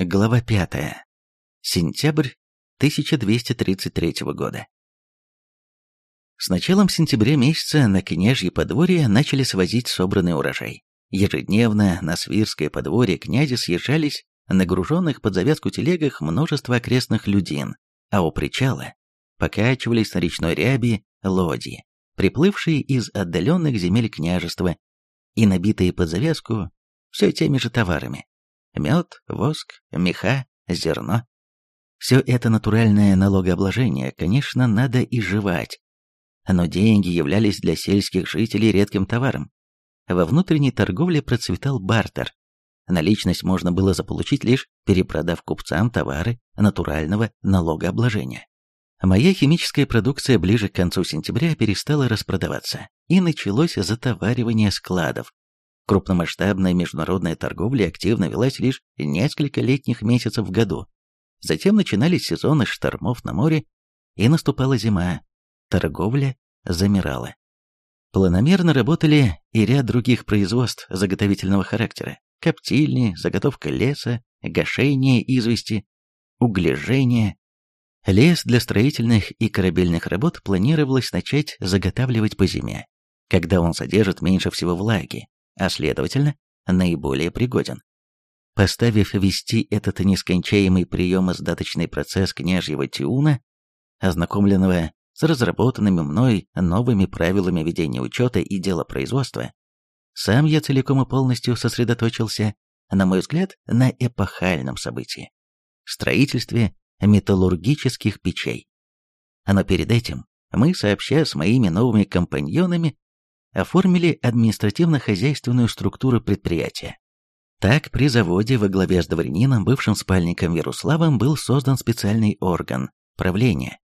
Глава 5. Сентябрь 1233 года. С началом сентября месяца на княжье подворье начали свозить собранный урожай. Ежедневно на Свирское подворье князи съезжались на груженных под завязку телегах множество окрестных людин, а у причала покачивались на речной ряби лодьи, приплывшие из отдаленных земель княжества и набитые под завязку все теми же товарами. Мед, воск, меха, зерно. Все это натуральное налогообложение, конечно, надо и жевать. Но деньги являлись для сельских жителей редким товаром. Во внутренней торговле процветал бартер. Наличность можно было заполучить лишь перепродав купцам товары натурального налогообложения. Моя химическая продукция ближе к концу сентября перестала распродаваться, и началось затоваривание складов. Крупномасштабная международная торговля активно велась лишь несколько летних месяцев в году. Затем начинались сезоны штормов на море, и наступала зима. Торговля замирала. Планомерно работали и ряд других производств заготовительного характера. Коптильни, заготовка леса, гашение извести, углежение. Лес для строительных и корабельных работ планировалось начать заготавливать по зиме, когда он содержит меньше всего влаги, а следовательно, наиболее пригоден. Поставив вести этот нескончаемый приемо-сдаточный процесс княжьего Тиуна, ознакомленного с разработанными мной новыми правилами ведения учета и дела производства, сам я целиком и полностью сосредоточился, на мой взгляд, на эпохальном событии – строительстве металлургических печей. Но перед этим мы, сообща с моими новыми компаньонами, оформили административно-хозяйственную структуру предприятия. Так, при заводе во главе с дворянином, бывшим спальником Ярославом, был создан специальный орган – правления,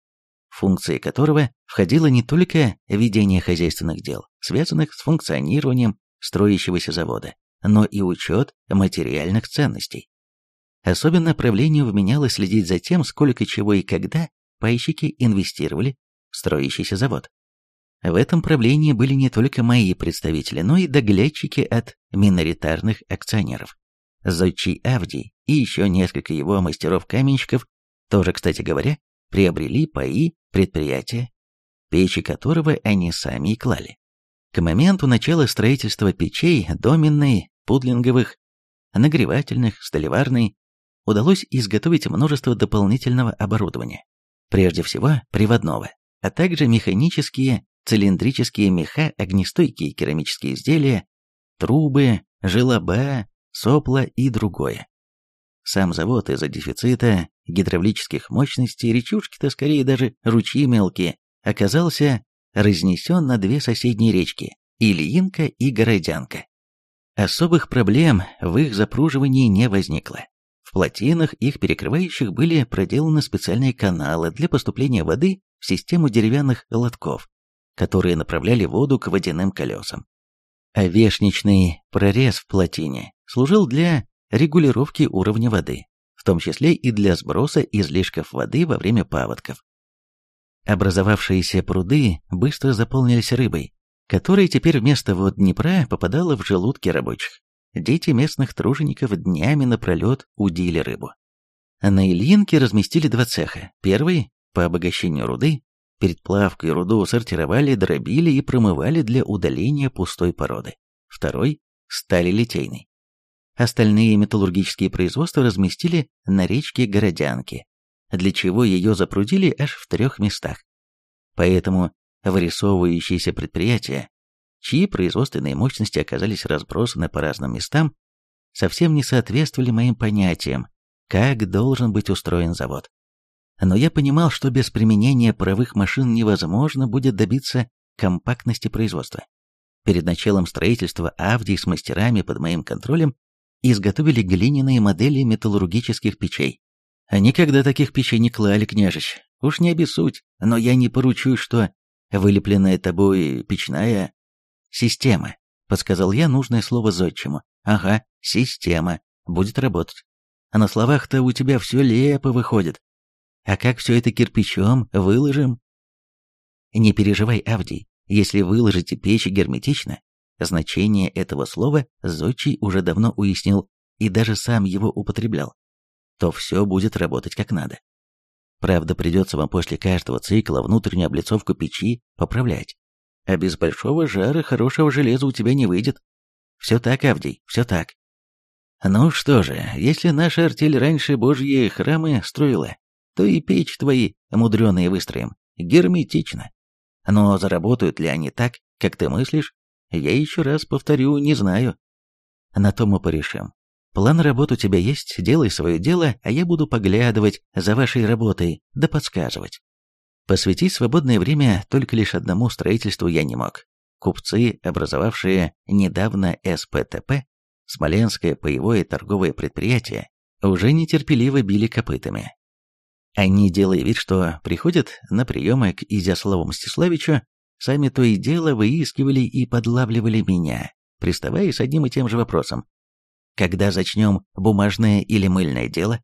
функции которого входило не только ведение хозяйственных дел, связанных с функционированием строящегося завода, но и учет материальных ценностей. Особенно правлению вменялось следить за тем, сколько чего и когда пайщики инвестировали в строящийся завод. В этом правлении были не только мои представители, но и доглядчики от миноритарных акционеров. Зодчий Авдий и еще несколько его мастеров-каменщиков, тоже, кстати говоря, приобрели паи предприятия, печи которого они сами и клали. К моменту начала строительства печей, доменной, пудлинговых, нагревательных, столеварной, удалось изготовить множество дополнительного оборудования, прежде всего приводного, а также механические цилиндрические меха, огнестойкие керамические изделия, трубы, желоба, сопла и другое. Сам завод из-за дефицита гидравлических мощностей, речушки-то скорее даже ручьи мелкие, оказался разнесен на две соседние речки – Ильинка и Городянка. Особых проблем в их запруживании не возникло. В плотинах, их перекрывающих, были проделаны специальные каналы для поступления воды в систему деревянных лотков, которые направляли воду к водяным колесам. А вешничный прорез в плотине служил для регулировки уровня воды, в том числе и для сброса излишков воды во время паводков. Образовавшиеся пруды быстро заполнились рыбой, которая теперь вместо вод Днепра попадала в желудки рабочих. Дети местных тружеников днями напролет удили рыбу. На Ильинке разместили два цеха. Первый – по обогащению руды, Перед плавкой руду сортировали, дробили и промывали для удаления пустой породы. Второй – стали литейной. Остальные металлургические производства разместили на речке Городянки, для чего ее запрудили аж в трех местах. Поэтому вырисовывающиеся предприятия, чьи производственные мощности оказались разбросаны по разным местам, совсем не соответствовали моим понятиям, как должен быть устроен завод. Но я понимал, что без применения паровых машин невозможно будет добиться компактности производства. Перед началом строительства Авдий с мастерами под моим контролем изготовили глиняные модели металлургических печей. Они когда таких печей не клали, княжич. Уж не обессудь, но я не поручусь, что вылепленная тобой печная система, подсказал я нужное слово зодчему. Ага, система, будет работать. А на словах-то у тебя все лепо выходит. А как все это кирпичом выложим? Не переживай, Авдий, если выложите печь герметично, значение этого слова Зодчий уже давно уяснил и даже сам его употреблял. то все будет работать как надо. Правда, придется вам после каждого цикла внутреннюю облицовку печи поправлять. А без большого жара хорошего железа у тебя не выйдет. Все так, Авдий, все так. Ну что же, если наша артель раньше божьи храмы строила, то и печь твои мудреные выстроим. Герметично. Но заработают ли они так, как ты мыслишь, я еще раз повторю, не знаю. На то мы порешим. План работы у тебя есть, делай свое дело, а я буду поглядывать за вашей работой, да подсказывать. Посвятить свободное время только лишь одному строительству я не мог. Купцы, образовавшие недавно СПТП, Смоленское паевое торговое предприятие, уже нетерпеливо били копытами. Они, делая вид, что приходят на приемы к Изяславу Мстиславичу, сами то и дело выискивали и подлавливали меня, приставая с одним и тем же вопросом. Когда зачнем бумажное или мыльное дело?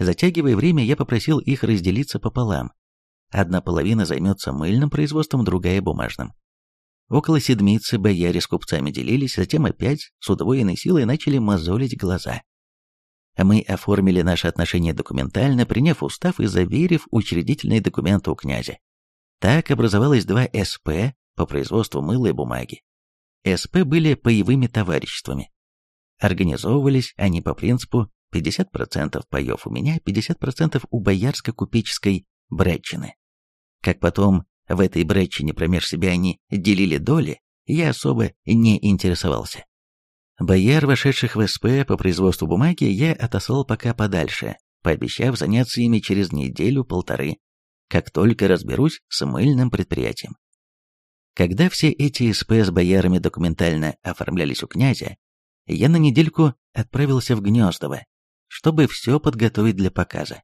Затягивая время, я попросил их разделиться пополам. Одна половина займется мыльным производством, другая – бумажным. Около седмицы бояре с купцами делились, затем опять с удвоенной силой начали мозолить глаза. Мы оформили наши отношения документально, приняв устав и заверив учредительные документы у князя. Так образовалось два СП по производству мыла и бумаги. СП были паевыми товариществами. Организовывались они по принципу 50% паев у меня, 50% у боярско-купеческой бретчины. Как потом в этой бретчине промеж себя они делили доли, я особо не интересовался. Бояр, вошедших в СП по производству бумаги, я отослал пока подальше, пообещав заняться ими через неделю-полторы, как только разберусь с мыльным предприятием. Когда все эти СП с боярами документально оформлялись у князя, я на недельку отправился в Гнездово, чтобы все подготовить для показа.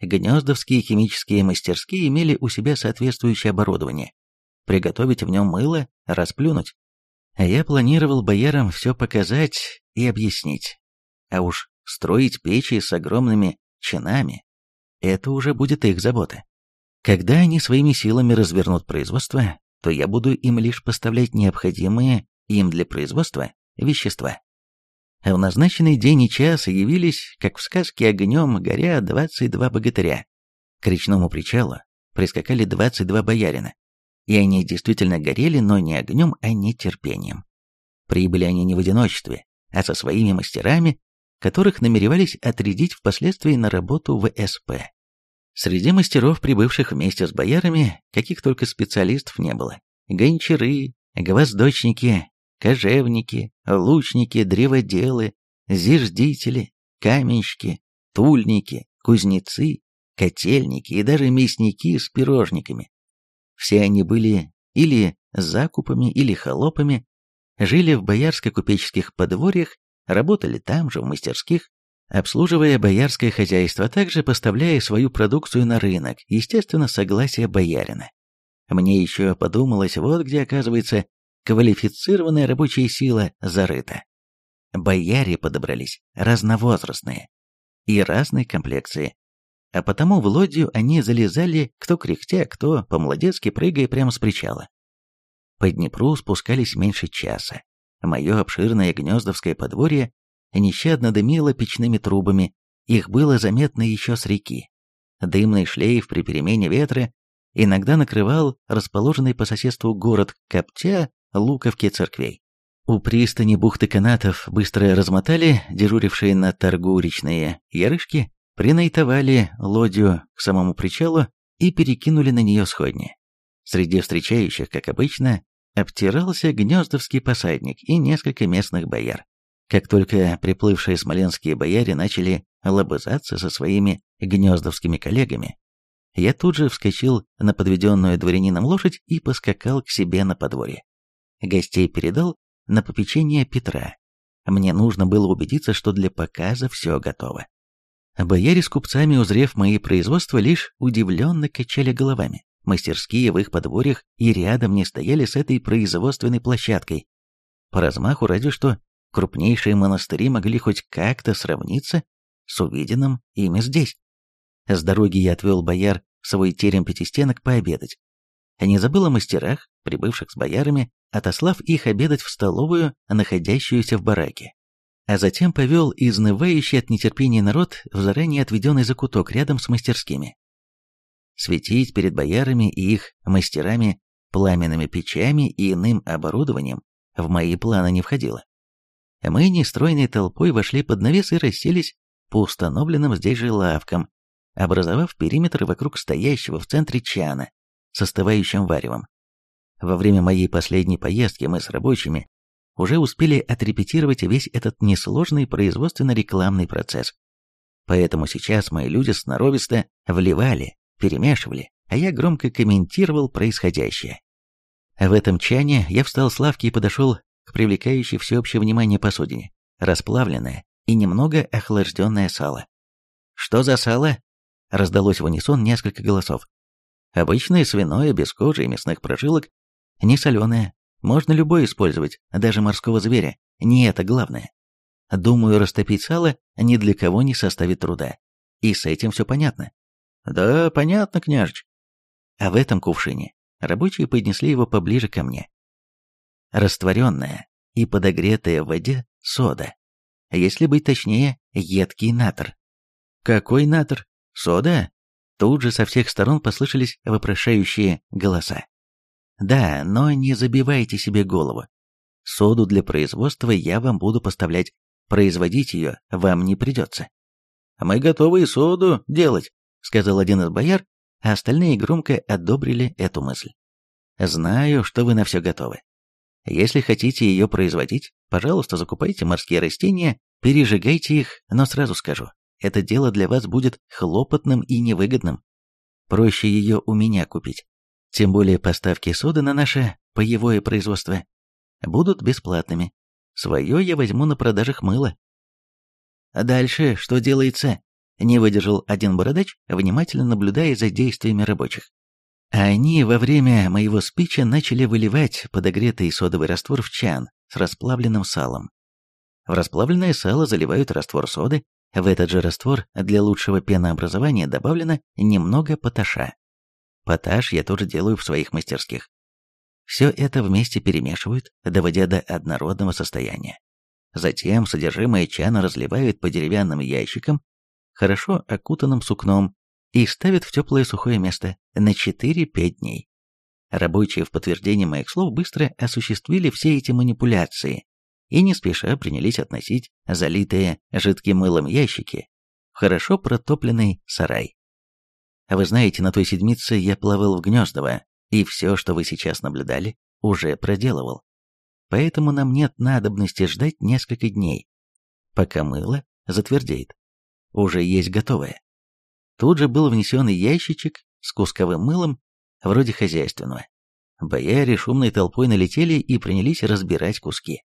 Гнездовские химические мастерские имели у себя соответствующее оборудование. Приготовить в нем мыло, расплюнуть, я планировал боярам все показать и объяснить. А уж строить печи с огромными чинами – это уже будет их забота. Когда они своими силами развернут производство, то я буду им лишь поставлять необходимые им для производства вещества. А в назначенный день и час явились, как в сказке огнем горя, 22 богатыря. К речному причалу прискакали 22 боярина, и они действительно горели, но не огнем, а нетерпением. Прибыли они не в одиночестве, а со своими мастерами, которых намеревались отрядить впоследствии на работу в СП. Среди мастеров, прибывших вместе с боярами, каких только специалистов не было. Гончары, гвоздочники, кожевники, лучники, древоделы, зиждители, каменщики, тульники, кузнецы, котельники и даже мясники с пирожниками. Все они были или закупами, или холопами, жили в боярско-купеческих подворьях, работали там же, в мастерских, обслуживая боярское хозяйство, а также поставляя свою продукцию на рынок, естественно, согласие боярина. Мне еще подумалось, вот где, оказывается, квалифицированная рабочая сила зарыта. Бояре подобрались разновозрастные и разной комплекции, а потому в лодью они залезали кто кряхтя, кто по-молодецки прыгая прямо с причала. По Днепру спускались меньше часа. Мое обширное гнездовское подворье нещадно дымило печными трубами, их было заметно еще с реки. Дымный шлейф при перемене ветра иногда накрывал расположенный по соседству город Коптя, Луковки церквей. У пристани бухты канатов быстро размотали дежурившие на торгу речные ярышки, принайтовали лодью к самому причалу и перекинули на нее сходни. Среди встречающих, как обычно, обтирался гнездовский посадник и несколько местных бояр. Как только приплывшие смоленские бояре начали лобызаться со своими гнездовскими коллегами, я тут же вскочил на подведенную дворянином лошадь и поскакал к себе на подворье. Гостей передал на попечение Петра. Мне нужно было убедиться, что для показа все готово. Бояре с купцами, узрев мои производства, лишь удивленно качали головами. Мастерские в их подворьях и рядом не стояли с этой производственной площадкой. По размаху разве что крупнейшие монастыри могли хоть как-то сравниться с увиденным ими здесь. С дороги я отвел бояр в свой терем пятистенок пообедать. Не забыл о мастерах, прибывших с боярами, отослав их обедать в столовую, находящуюся в бараке. а затем повел изнывающий от нетерпения народ в заранее отведенный закуток рядом с мастерскими. Светить перед боярами и их мастерами пламенными печами и иным оборудованием в мои планы не входило. Мы нестройной толпой вошли под навес и расселись по установленным здесь же лавкам, образовав периметр вокруг стоящего в центре чана с остывающим варевом. Во время моей последней поездки мы с рабочими уже успели отрепетировать весь этот несложный производственно-рекламный процесс. Поэтому сейчас мои люди сноровисто вливали, перемешивали, а я громко комментировал происходящее. В этом чане я встал с лавки и подошел к привлекающей всеобщее внимание посудине. Расплавленное и немного охлажденное сало. «Что за сало?» — раздалось в унисон несколько голосов. «Обычное свиное, без кожи и мясных прожилок, не соленое, можно любое использовать, даже морского зверя, не это главное. Думаю, растопить сало ни для кого не составит труда. И с этим все понятно. Да, понятно, княжич. А в этом кувшине рабочие поднесли его поближе ко мне. Растворенная и подогретая в воде сода. Если быть точнее, едкий натр. Какой натр? Сода? Тут же со всех сторон послышались вопрошающие голоса. Да, но не забивайте себе голову. Соду для производства я вам буду поставлять, производить ее вам не придется. Мы готовы и соду делать, сказал один из бояр, а остальные громко одобрили эту мысль. Знаю, что вы на все готовы. Если хотите ее производить, пожалуйста, закупайте морские растения, пережигайте их, но сразу скажу, это дело для вас будет хлопотным и невыгодным. Проще ее у меня купить. Тем более поставки соды на наше паевое производство будут бесплатными. Свое я возьму на продажах мыла. А дальше что делается? Не выдержал один бородач, внимательно наблюдая за действиями рабочих. Они во время моего спича начали выливать подогретый содовый раствор в чан с расплавленным салом. В расплавленное сало заливают раствор соды, в этот же раствор для лучшего пенообразования добавлено немного поташа. Поташ я тоже делаю в своих мастерских. Все это вместе перемешивают, доводя до однородного состояния. Затем содержимое чана разливают по деревянным ящикам, хорошо окутанным сукном, и ставят в теплое сухое место на 4-5 дней. Рабочие в подтверждение моих слов быстро осуществили все эти манипуляции и не спеша принялись относить залитые жидким мылом ящики в хорошо протопленный сарай. Вы знаете, на той седмице я плавал в Гнездово, и все, что вы сейчас наблюдали, уже проделывал. Поэтому нам нет надобности ждать несколько дней, пока мыло затвердеет. Уже есть готовое. Тут же был внесен ящичек с кусковым мылом, вроде хозяйственного. Бояре шумной толпой налетели и принялись разбирать куски.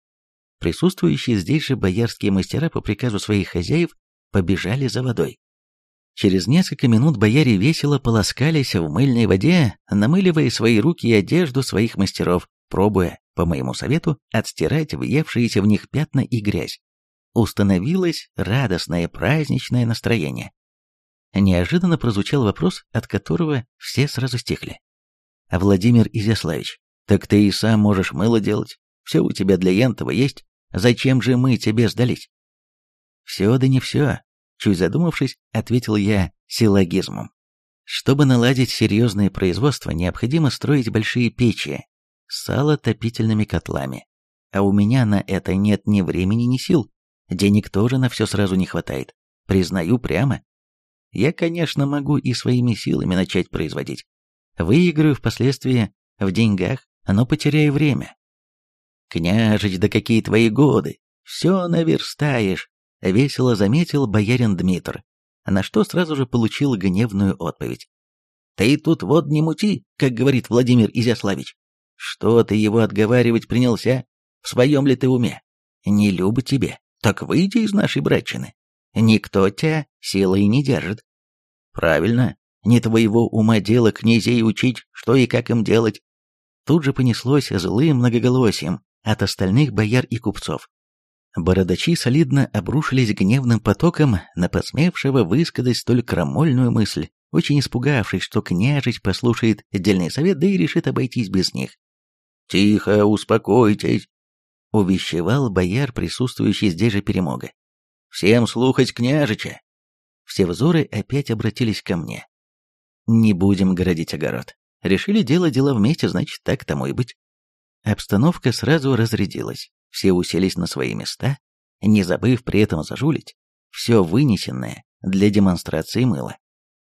Присутствующие здесь же боярские мастера по приказу своих хозяев побежали за водой. Через несколько минут бояре весело полоскались в мыльной воде, намыливая свои руки и одежду своих мастеров, пробуя, по моему совету, отстирать въевшиеся в них пятна и грязь. Установилось радостное праздничное настроение. Неожиданно прозвучал вопрос, от которого все сразу стихли. «Владимир Изяславич, так ты и сам можешь мыло делать. Все у тебя для Янтова есть. Зачем же мы тебе сдались?» «Все да не все. Чуть задумавшись, ответил я силлогизмом. Чтобы наладить серьезное производство, необходимо строить большие печи с салотопительными котлами. А у меня на это нет ни времени, ни сил. Денег тоже на все сразу не хватает. Признаю прямо. Я, конечно, могу и своими силами начать производить. Выиграю впоследствии в деньгах, но потеряю время. Княжич, да какие твои годы! Все наверстаешь. — весело заметил боярин Дмитр, на что сразу же получил гневную отповедь. «Ты тут вот не мути, как говорит Владимир Изяславич. Что ты его отговаривать принялся? В своем ли ты уме? Не любо тебе, так выйди из нашей братчины. Никто тебя силой не держит. Правильно, не твоего ума дело князей учить, что и как им делать. Тут же понеслось злым многоголосием от остальных бояр и купцов. Бородачи солидно обрушились гневным потоком на посмевшего высказать столь крамольную мысль, очень испугавшись, что княжич послушает отдельный совет, да и решит обойтись без них. «Тихо, успокойтесь!» увещевал бояр, присутствующий здесь же перемога. «Всем слухать княжича!» Все взоры опять обратились ко мне. «Не будем городить огород. Решили делать дела вместе, значит, так тому и быть». Обстановка сразу разрядилась. Все уселись на свои места, не забыв при этом зажулить. Все вынесенное для демонстрации мыла.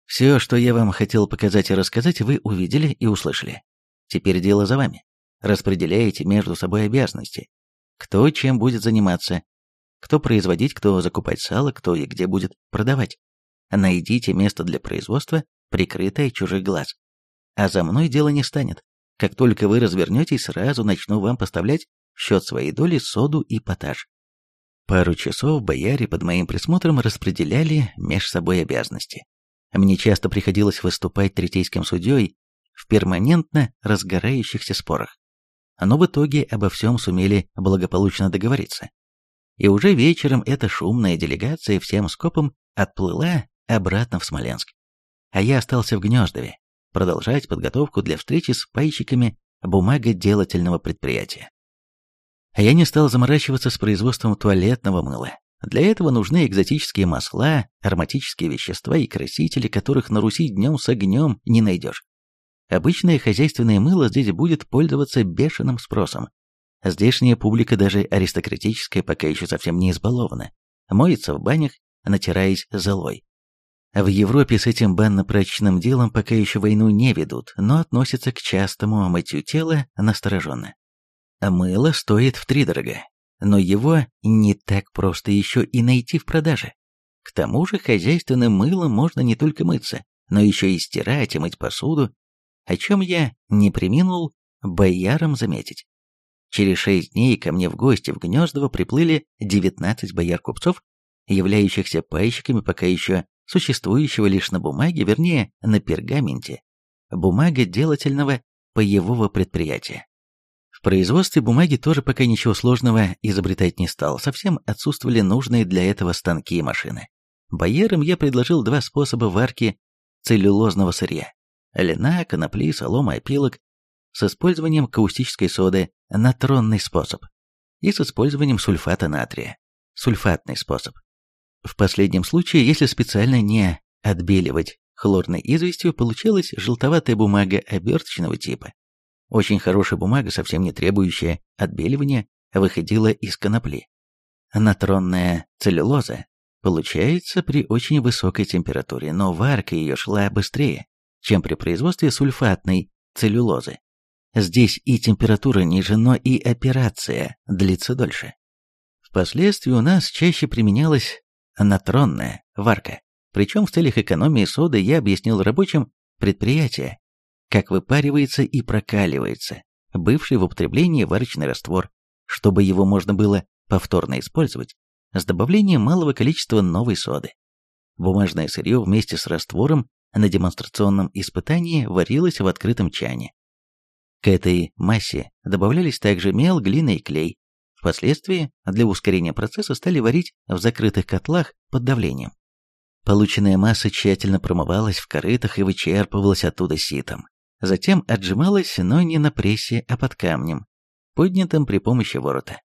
Все, что я вам хотел показать и рассказать, вы увидели и услышали. Теперь дело за вами. Распределяете между собой обязанности. Кто чем будет заниматься, кто производить, кто закупать сало, кто и где будет продавать. Найдите место для производства, прикрытое чужих глаз. А за мной дело не станет. Как только вы развернетесь, сразу начну вам поставлять счет своей доли соду и поташ. Пару часов бояре под моим присмотром распределяли меж собой обязанности. Мне часто приходилось выступать третейским судьей в перманентно разгорающихся спорах. Но в итоге обо всем сумели благополучно договориться. И уже вечером эта шумная делегация всем скопом отплыла обратно в Смоленск. А я остался в Гнездове, продолжать подготовку для встречи с пайщиками бумагоделательного предприятия. А я не стал заморачиваться с производством туалетного мыла. Для этого нужны экзотические масла, ароматические вещества и красители, которых на Руси днем с огнем не найдешь. Обычное хозяйственное мыло здесь будет пользоваться бешеным спросом. Здешняя публика, даже аристократическая, пока еще совсем не избалована. Моется в банях, натираясь золой. В Европе с этим банно-прачечным делом пока еще войну не ведут, но относятся к частому мытью тела настороженно. Мыло стоит втридорога, но его не так просто еще и найти в продаже. К тому же хозяйственным мылом можно не только мыться, но еще и стирать и мыть посуду, о чем я не приминул боярам заметить. Через шесть дней ко мне в гости в Гнездово приплыли 19 бояр-купцов, являющихся пайщиками пока еще существующего лишь на бумаге, вернее, на пергаменте, бумага делательного паевого предприятия. Производстве бумаги тоже пока ничего сложного изобретать не стал, совсем отсутствовали нужные для этого станки и машины. Боярам я предложил два способа варки целлюлозного сырья. Льна, конопли, солома, опилок с использованием каустической соды, натронный способ, и с использованием сульфата натрия, сульфатный способ. В последнем случае, если специально не отбеливать хлорной известью, получалась желтоватая бумага оберточного типа, очень хорошая бумага, совсем не требующая отбеливания, выходила из конопли. Натронная целлюлоза получается при очень высокой температуре, но варка ее шла быстрее, чем при производстве сульфатной целлюлозы. Здесь и температура ниже, но и операция длится дольше. Впоследствии у нас чаще применялась натронная варка. Причем в целях экономии соды я объяснил рабочим предприятия, как выпаривается и прокаливается бывший в употреблении варочный раствор, чтобы его можно было повторно использовать с добавлением малого количества новой соды. Бумажное сырье вместе с раствором на демонстрационном испытании варилось в открытом чане. К этой массе добавлялись также мел, глина и клей. Впоследствии для ускорения процесса стали варить в закрытых котлах под давлением. Полученная масса тщательно промывалась в корытах и вычерпывалась оттуда ситом. Затем отжималась, но не на прессе, а под камнем, поднятым при помощи ворота.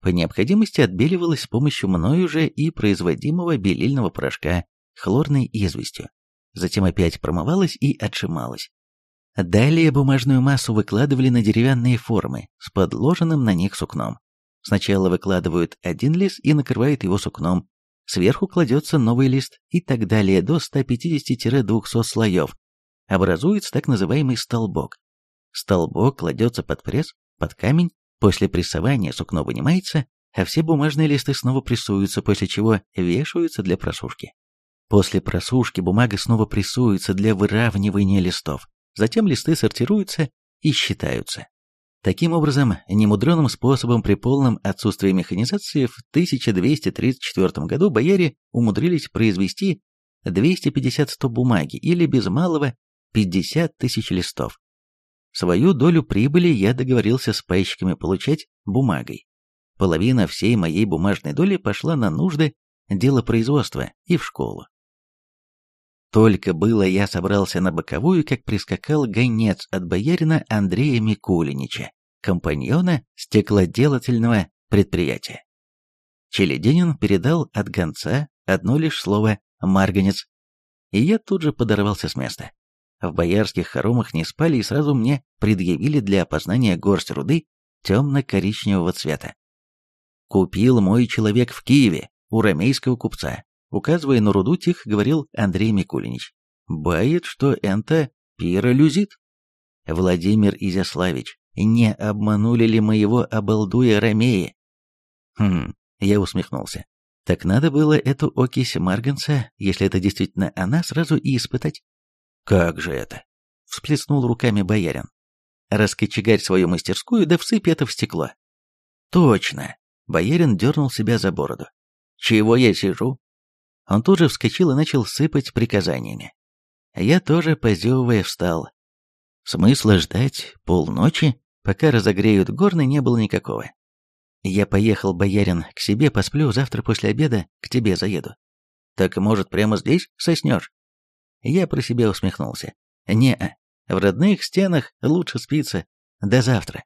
По необходимости отбеливалась с помощью мною же и производимого белильного порошка хлорной известью. Затем опять промывалась и отжималась. Далее бумажную массу выкладывали на деревянные формы с подложенным на них сукном. Сначала выкладывают один лист и накрывают его сукном, сверху кладется новый лист и так далее до 150-200 слоев, образуется так называемый столбок. Столбок кладется под пресс, под камень, после прессования сукно вынимается, а все бумажные листы снова прессуются, после чего вешаются для просушки. После просушки бумага снова прессуется для выравнивания листов. Затем листы сортируются и считаются. Таким образом, немудреным способом при полном отсутствии механизации в 1234 году бояре умудрились произвести 250-100 бумаги или без малого 50 тысяч листов. Свою долю прибыли я договорился с пайщиками получать бумагой. Половина всей моей бумажной доли пошла на нужды делопроизводства и в школу. Только было я собрался на боковую, как прискакал гонец от боярина Андрея Микулинича компаньона стеклоделательного предприятия. Челединин передал от гонца одно лишь слово «марганец», и я тут же подорвался с места. В боярских хоромах не спали и сразу мне предъявили для опознания горсть руды темно-коричневого цвета. «Купил мой человек в Киеве у ромейского купца», указывая на руду, тихо говорил Андрей Микулинич. «Бает, что это пиролюзит». Владимир Изяславич, не обманули ли моего обалдуя Ромея? Хм, я усмехнулся. Так надо было эту окись марганца, если это действительно она, сразу и испытать. Как же это? Всплеснул руками боярин. Раскочегарь свою мастерскую, да всыпь это в стекло. Точно. Боярин дернул себя за бороду. Чего я сижу? Он тут же вскочил и начал сыпать приказаниями. Я тоже, позевывая, встал. Смысла ждать полночи, пока разогреют горны, не было никакого. Я поехал, боярин, к себе посплю, завтра после обеда к тебе заеду. Так, может, прямо здесь соснешь? Я про себя усмехнулся. Не-а, в родных стенах лучше спится. До завтра.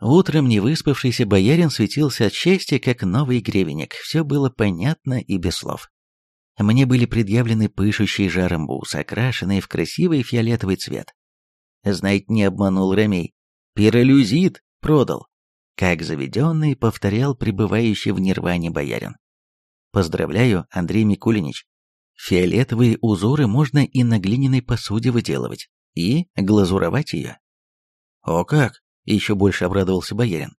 Утром невыспавшийся боярин светился от счастья, как новый гребенек. Все было понятно и без слов. Мне были предъявлены пышущие жаром бусы, окрашенные в красивый фиолетовый цвет. Знать не обманул Ромей. Пиролюзит продал как заведенный повторял пребывающий в нирване боярин. Поздравляю, Андрей Микулинич. Фиолетовые узоры можно и на глиняной посуде выделывать, и глазуровать ее. О как! Еще больше обрадовался боярин.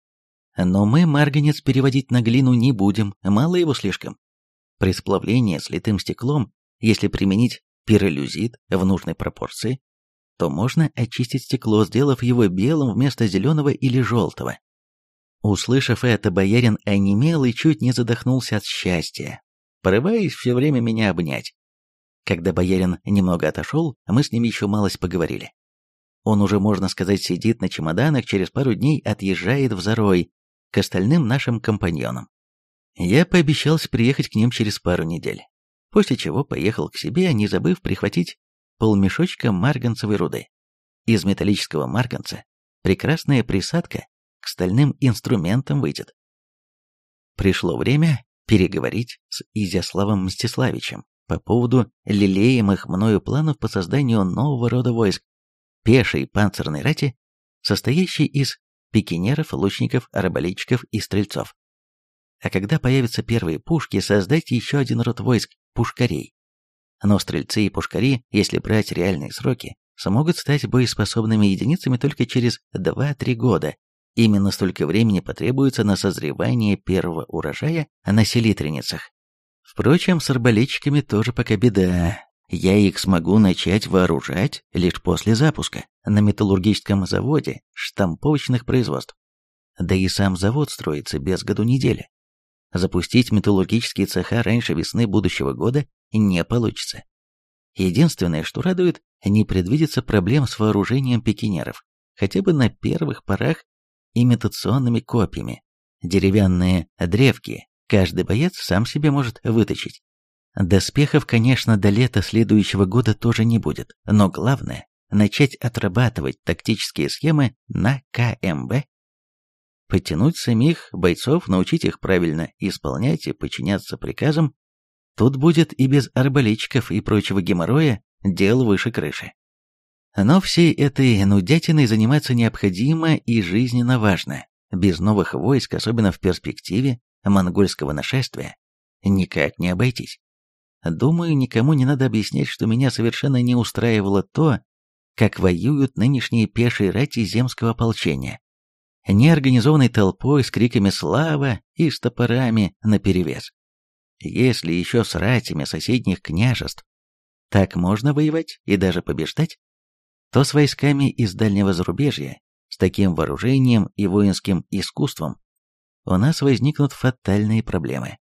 Но мы марганец переводить на глину не будем, мало его слишком. При сплавлении с литым стеклом, если применить пиролюзит в нужной пропорции, то можно очистить стекло, сделав его белым вместо зеленого или желтого. Услышав это, боярин онемел и чуть не задохнулся от счастья, порываясь все время меня обнять. Когда боярин немного отошел, мы с ним еще малость поговорили. Он уже, можно сказать, сидит на чемоданах, через пару дней отъезжает в Зарой к остальным нашим компаньонам. Я пообещался приехать к ним через пару недель, после чего поехал к себе, не забыв прихватить полмешочка марганцевой руды. Из металлического марганца прекрасная присадка к стальным инструментам выйдет. Пришло время переговорить с Изяславом Мстиславичем по поводу лелеемых мною планов по созданию нового рода войск, пешей панцирной рати, состоящей из пикинеров, лучников, арбалетчиков и стрельцов. А когда появятся первые пушки, создать еще один род войск – пушкарей. Но стрельцы и пушкари, если брать реальные сроки, смогут стать боеспособными единицами только через 2-3 года Именно столько времени потребуется на созревание первого урожая на селитренницах. Впрочем, с арбалетчиками тоже пока беда. Я их смогу начать вооружать лишь после запуска на металлургическом заводе штамповочных производств. Да и сам завод строится без году недели. Запустить металлургические цеха раньше весны будущего года не получится. Единственное, что радует, не предвидится проблем с вооружением пикинеров, хотя бы на первых порах имитационными копьями. Деревянные древки каждый боец сам себе может выточить. Доспехов, конечно, до лета следующего года тоже не будет, но главное – начать отрабатывать тактические схемы на КМБ, подтянуть самих бойцов, научить их правильно исполнять и подчиняться приказам. Тут будет и без арбалетчиков и прочего геморроя дело выше крыши. Но всей этой нудятиной заниматься необходимо и жизненно важно. Без новых войск, особенно в перспективе монгольского нашествия, никак не обойтись. Думаю, никому не надо объяснять, что меня совершенно не устраивало то, как воюют нынешние пешие рати земского ополчения. Неорганизованной толпой с криками «Слава!» и с топорами наперевес. Если еще с ратями соседних княжеств так можно воевать и даже побеждать, то с войсками из дальнего зарубежья, с таким вооружением и воинским искусством, у нас возникнут фатальные проблемы.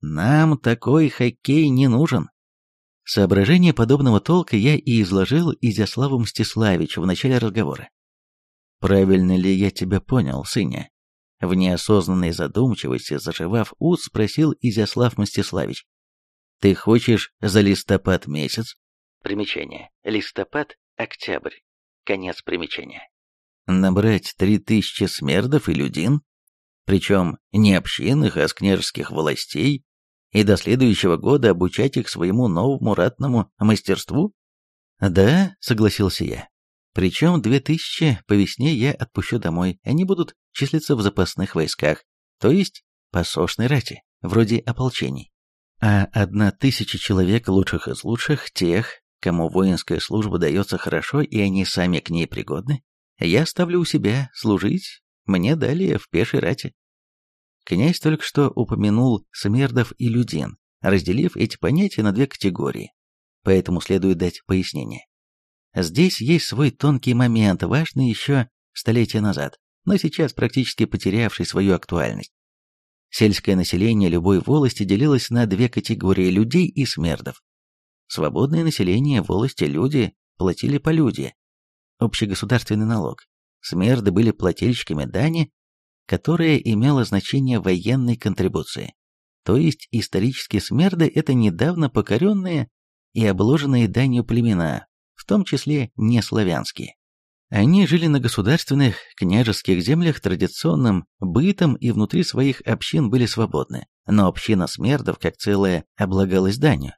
Нам такой хоккей не нужен. Соображение подобного толка я и изложил Изяславу Мстиславичу в начале разговора. «Правильно ли я тебя понял, сыня?» В неосознанной задумчивости, заживав ус, спросил Изяслав Мстиславич. «Ты хочешь за листопад месяц?» Примечание. Листопад Октябрь. Конец примечания. набрать три тысячи смердов и людин, причем не общинных, а с княжеских властей, и до следующего года обучать их своему новому ратному мастерству? Да, согласился я. Причем две тысячи по весне я отпущу домой, они будут числиться в запасных войсках, то есть по сошной рати, вроде ополчений. А одна тысяча человек лучших из лучших, тех, кому воинская служба дается хорошо и они сами к ней пригодны, я ставлю у себя служить мне далее в пешей рате. Князь только что упомянул смердов и людин, разделив эти понятия на две категории, поэтому следует дать пояснение. Здесь есть свой тонкий момент, важный еще столетия назад, но сейчас практически потерявший свою актуальность. Сельское население любой волости делилось на две категории – людей и смердов. Свободное население волости люди платили по люди, общегосударственный налог. Смерды были плательщиками дани, которая имела значение военной контрибуции. То есть исторические смерды – это недавно покоренные и обложенные данью племена, в том числе не славянские. Они жили на государственных, княжеских землях традиционным бытом и внутри своих общин были свободны, но община смердов как целая облагалась данью.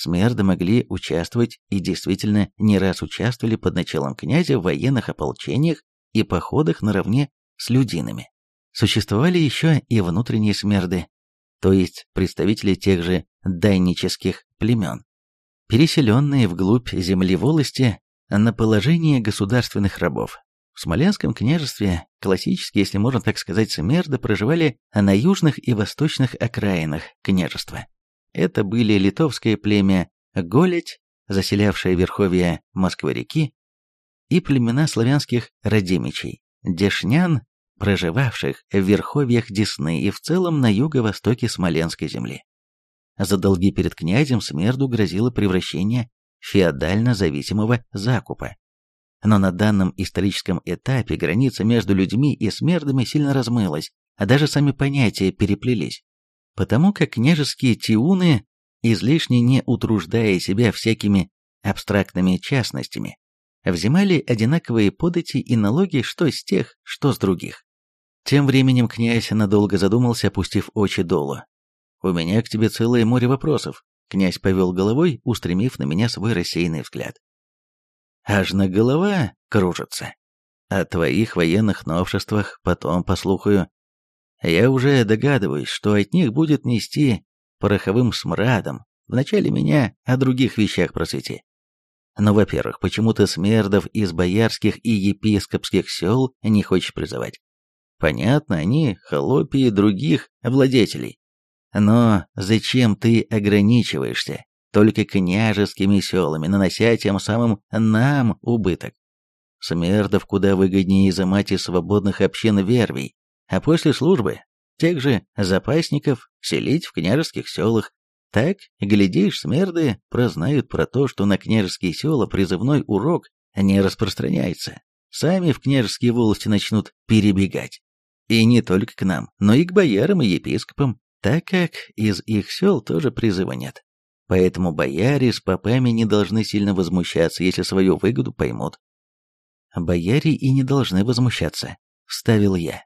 Смерды могли участвовать и действительно не раз участвовали под началом князя в военных ополчениях и походах наравне с людинами. Существовали еще и внутренние смерды, то есть представители тех же дайнических племен, переселенные вглубь земли волости на положение государственных рабов. В Смоленском княжестве классические, если можно так сказать, смерды проживали на южных и восточных окраинах княжества. Это были литовское племя Голедь, заселявшее верховья Москвы-реки, и племена славянских родимичей, дешнян, проживавших в верховьях Десны и в целом на юго-востоке Смоленской земли. За долги перед князем Смерду грозило превращение феодально зависимого закупа. Но на данном историческом этапе граница между людьми и смердами сильно размылась, а даже сами понятия переплелись. Потому как княжеские тиуны, излишне не утруждая себя всякими абстрактными частностями, взимали одинаковые подати и налоги что с тех, что с других. Тем временем князь надолго задумался, опустив очи долу. «У меня к тебе целое море вопросов», — князь повел головой, устремив на меня свой рассеянный взгляд. «Аж на голова кружится. О твоих военных новшествах потом послухаю. Я уже догадываюсь, что от них будет нести пороховым смрадом. Вначале меня о других вещах просвети. Но, во-первых, почему ты смердов из боярских и епископских сел не хочешь призывать? Понятно, они холопии других владетелей. Но зачем ты ограничиваешься только княжескими селами, нанося тем самым нам убыток? Смердов куда выгоднее изымать из свободных общин вервий, а после службы тех же запасников селить в княжеских селах, так, глядишь, смерды прознают про то, что на княжеские села призывной урок не распространяется. Сами в княжеские волости начнут перебегать. И не только к нам, но и к боярам и епископам, так как из их сел тоже призыва нет. Поэтому бояре с попами не должны сильно возмущаться, если свою выгоду поймут. Бояре и не должны возмущаться, вставил я.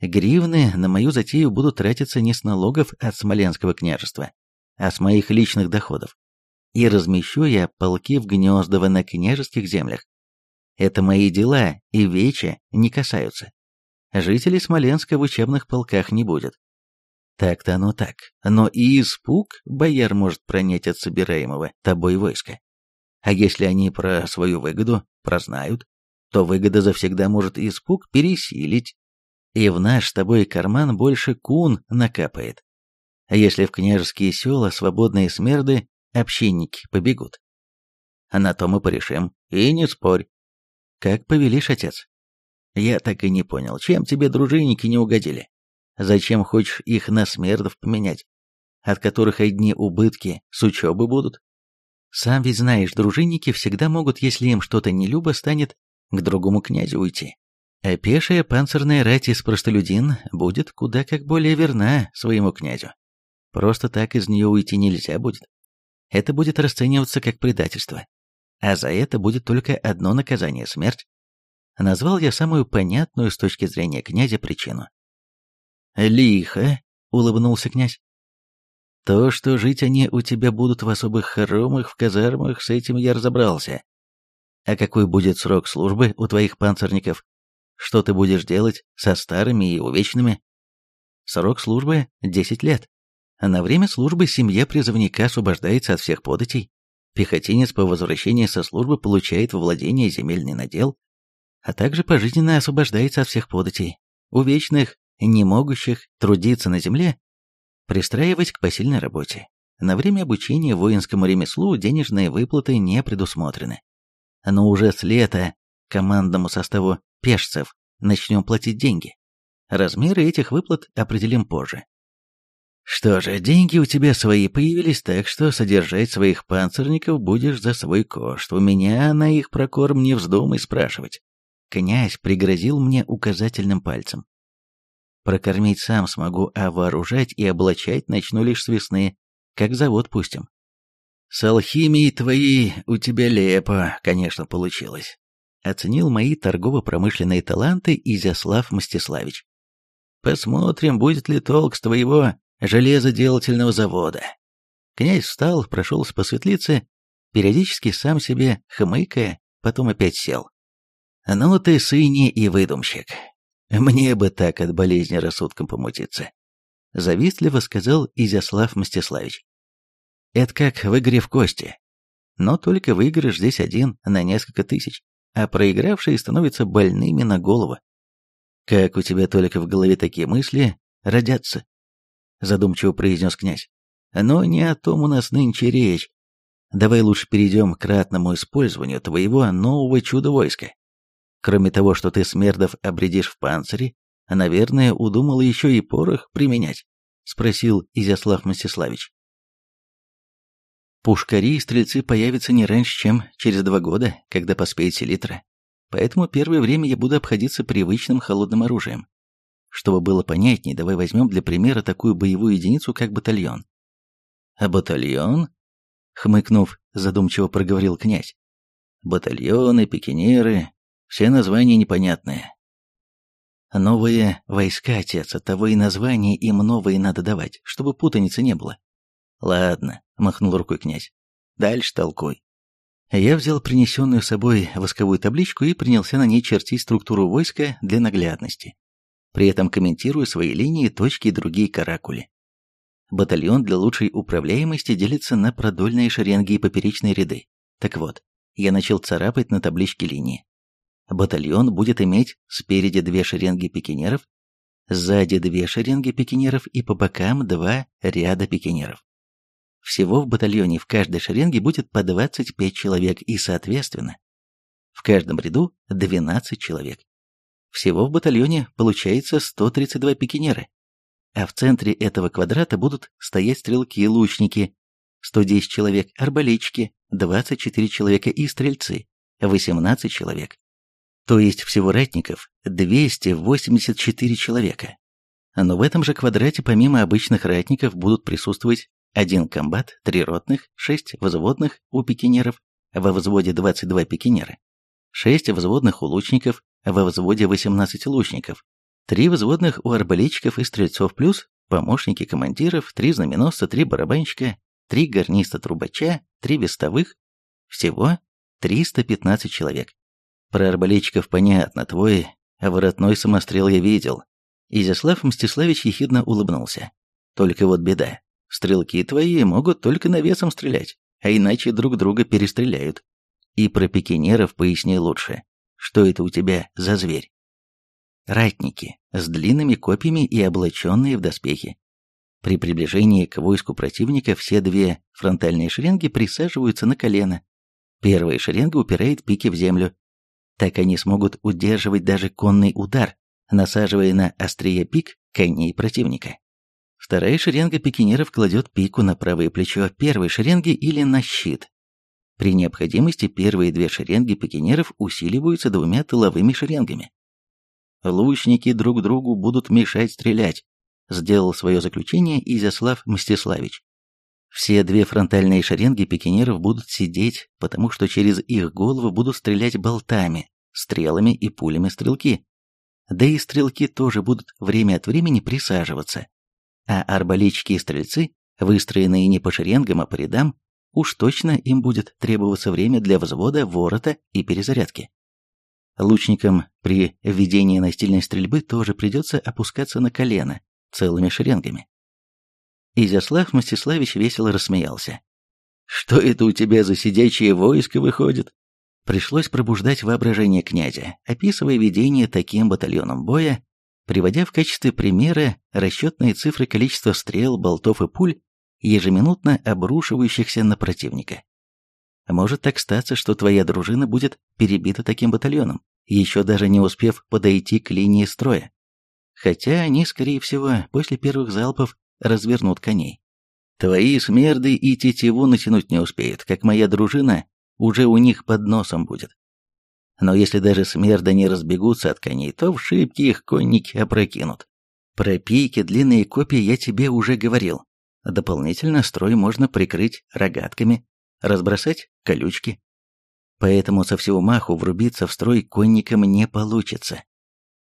Гривны на мою затею будут тратиться не с налогов от Смоленского княжества, а с моих личных доходов. И размещу я полки в Гнездово на княжеских землях. Это мои дела, и веча не касаются. Жителей Смоленска в учебных полках не будет. Так-то оно так, но и испуг бояр может пронять от собираемого тобой войска. А если они про свою выгоду прознают, то выгода завсегда может испуг пересилить, и в наш с тобой карман больше кун накапает. А если в княжеские села свободные смерды, общинники побегут. А на то мы порешим, и не спорь. Как повелишь, отец. Я так и не понял, чем тебе дружинники не угодили? Зачем хочешь их на смердов поменять, от которых одни убытки с учебы будут? Сам ведь знаешь, дружинники всегда могут, если им что-то нелюбо станет, к другому князю уйти. А пешая панцирная рать из простолюдин будет куда как более верна своему князю. Просто так из нее уйти нельзя будет. Это будет расцениваться как предательство. А за это будет только одно наказание – смерть. Назвал я самую понятную с точки зрения князя причину. «Лихо», — улыбнулся князь. «То, что жить они у тебя будут в особых хоромах, в казармах, с этим я разобрался. А какой будет срок службы у твоих панцирников? Что ты будешь делать со старыми и увечными? Срок службы – 10 лет. На время службы семья призывника освобождается от всех податей. Пехотинец по возвращении со службы получает в владение земельный надел, а также пожизненно освобождается от всех податей. У вечных, не могущих трудиться на земле, пристраивать к посильной работе. На время обучения воинскому ремеслу денежные выплаты не предусмотрены. Но уже с лета командному составу пешцев начнем платить деньги. Размеры этих выплат определим позже. Что же, деньги у тебя свои появились, так что содержать своих панцирников будешь за свой кошт. У меня на их прокорм не вздумай спрашивать. Князь пригрозил мне указательным пальцем. Прокормить сам смогу, а вооружать и облачать начну лишь с весны, как завод пустим. С алхимией твоей у тебя лепо, конечно, получилось. Оценил мои торгово-промышленные таланты Изяслав Мстиславич. Посмотрим, будет ли толк с твоего железоделательного завода. Князь встал, прошелся по светлице, периодически сам себе хмыкая, потом опять сел. «Ну ты, сыне и выдумщик, мне бы так от болезни рассудком помутиться», завистливо сказал Изяслав Мстиславич. «Это как в игре в кости. Но только выигрыш здесь один на несколько тысяч, а проигравшие становятся больными на голову. Как у тебя только в голове такие мысли родятся?» Задумчиво произнес князь. «Но не о том у нас нынче речь. Давай лучше перейдем к ратному использованию твоего нового чудо-войска. Кроме того, что ты смердов обредишь в панцире, наверное, удумал еще и порох применять?» — спросил Изяслав Мстиславич. Пушкари и стрельцы появятся не раньше, чем через два года, когда поспеет селитра. Поэтому первое время я буду обходиться привычным холодным оружием. Чтобы было понятнее, давай возьмем для примера такую боевую единицу, как батальон. А батальон? Хмыкнув, задумчиво проговорил князь. Батальоны, пикинеры, все названия непонятные. Новые войска, отец, от того и названия им новые надо давать, чтобы путаницы не было. Ладно, махнул рукой князь. Дальше толкуй. Я взял принесенную собой восковую табличку и принялся на ней чертить структуру войска для наглядности, при этом комментируя свои линии, точки и другие каракули. Батальон для лучшей управляемости делится на продольные шеренги и поперечные ряды. Так вот, я начал царапать на табличке линии. Батальон будет иметь спереди две шеренги пикинеров, сзади две шеренги пикинеров и по бокам два ряда пикинеров. Всего в батальоне в каждой шеренге будет по 25 человек и, соответственно, в каждом ряду 12 человек. Всего в батальоне получается 132 пикинера, а в центре этого квадрата будут стоять стрелки и лучники, 110 человек, арбалетчики, 24 человека и стрельцы, 18 человек. То есть всего ратников 284 человека. Но в этом же квадрате помимо обычных ратников будут присутствовать один комбат, три ротных, шесть взводных у пикинеров, во взводе 22 пикинера, шесть взводных у лучников, во взводе 18 лучников, три взводных у арбалетчиков и стрельцов плюс помощники командиров, три знаменосца, три барабанщика, три гарниста-трубача, три вестовых, всего 315 человек. Про арбалетчиков понятно, твой воротной самострел я видел. Изяслав Мстиславич ехидно улыбнулся. Только вот беда. Стрелки твои могут только навесом стрелять, а иначе друг друга перестреляют. И про пикинеров поясни лучше. Что это у тебя за зверь? Ратники, с длинными копьями и облаченные в доспехи. При приближении к войску противника все две фронтальные шеренги присаживаются на колено. Первая шеренга упирает пики в землю. Так они смогут удерживать даже конный удар, насаживая на острие пик коней противника. Вторая шеренга пикинеров кладет пику на правое плечо первой шеренги или на щит. При необходимости первые две шеренги пикинеров усиливаются двумя тыловыми шеренгами. Лучники друг другу будут мешать стрелять, сделал свое заключение Изяслав Мстиславич. Все две фронтальные шеренги пикинеров будут сидеть, потому что через их головы будут стрелять болтами, стрелами и пулями стрелки. Да и стрелки тоже будут время от времени присаживаться. А арбалетчики и стрельцы, выстроенные не по шеренгам, а по рядам, уж точно им будет требоваться время для взвода, ворота и перезарядки. Лучникам при введении настильной стрельбы тоже придется опускаться на колено целыми шеренгами. Изяслав Мстиславич весело рассмеялся. «Что это у тебя за сидячее войско выходит?» Пришлось пробуждать воображение князя, описывая ведение таким батальоном боя, приводя в качестве примера расчетные цифры количества стрел, болтов и пуль, ежеминутно обрушивающихся на противника. Может так статься, что твоя дружина будет перебита таким батальоном, еще даже не успев подойти к линии строя. Хотя они, скорее всего, после первых залпов развернут коней. Твои смерды и тетиву натянуть не успеют, как моя дружина уже у них под носом будет. Но если даже смерды не разбегутся от коней, то в шибки их конники опрокинут. Про пики, длинные копья я тебе уже говорил. Дополнительно строй можно прикрыть рогатками, разбросать колючки. Поэтому со всего маху врубиться в строй конникам не получится.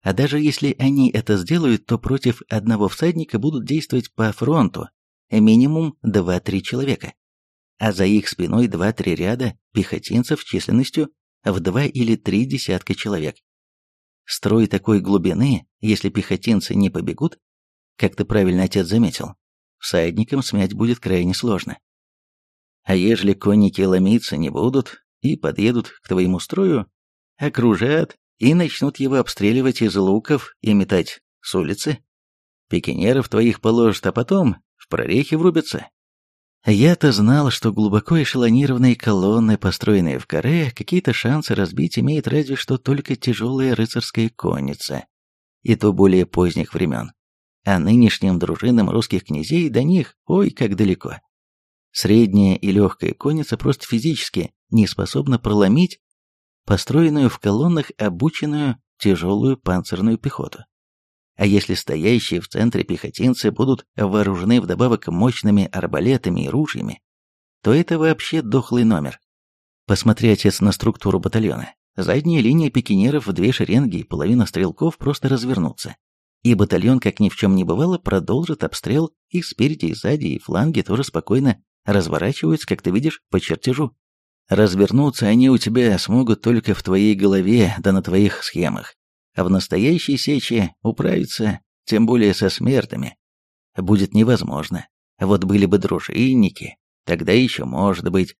А даже если они это сделают, то против одного всадника будут действовать по фронту минимум 2-3 человека а за их спиной два-три ряда пехотинцев численностью в два или три десятка человек. Строй такой глубины, если пехотинцы не побегут, как ты правильно отец заметил, всадникам смять будет крайне сложно. А ежели конники ломиться не будут и подъедут к твоему строю, окружат и начнут его обстреливать из луков и метать с улицы, пикинеров твоих положат, а потом в прорехи врубятся, я-то знал, что глубоко эшелонированные колонны, построенные в каре, какие-то шансы разбить имеет разве что только тяжелая рыцарская конница, и то более поздних времен. А нынешним дружинам русских князей до них, ой, как далеко. Средняя и легкая конница просто физически не способна проломить построенную в колоннах обученную тяжелую панцирную пехоту. А если стоящие в центре пехотинцы будут вооружены вдобавок мощными арбалетами и ружьями, то это вообще дохлый номер. Посмотри, отец, на структуру батальона. Задняя линия пикинеров в две шеренги и половина стрелков просто развернутся. И батальон, как ни в чем не бывало, продолжит обстрел и спереди, и сзади, и фланги тоже спокойно разворачиваются, как ты видишь, по чертежу. Развернуться они у тебя смогут только в твоей голове, да на твоих схемах а в настоящей сече управиться, тем более со смертными, будет невозможно. Вот были бы дружинники, тогда еще может быть,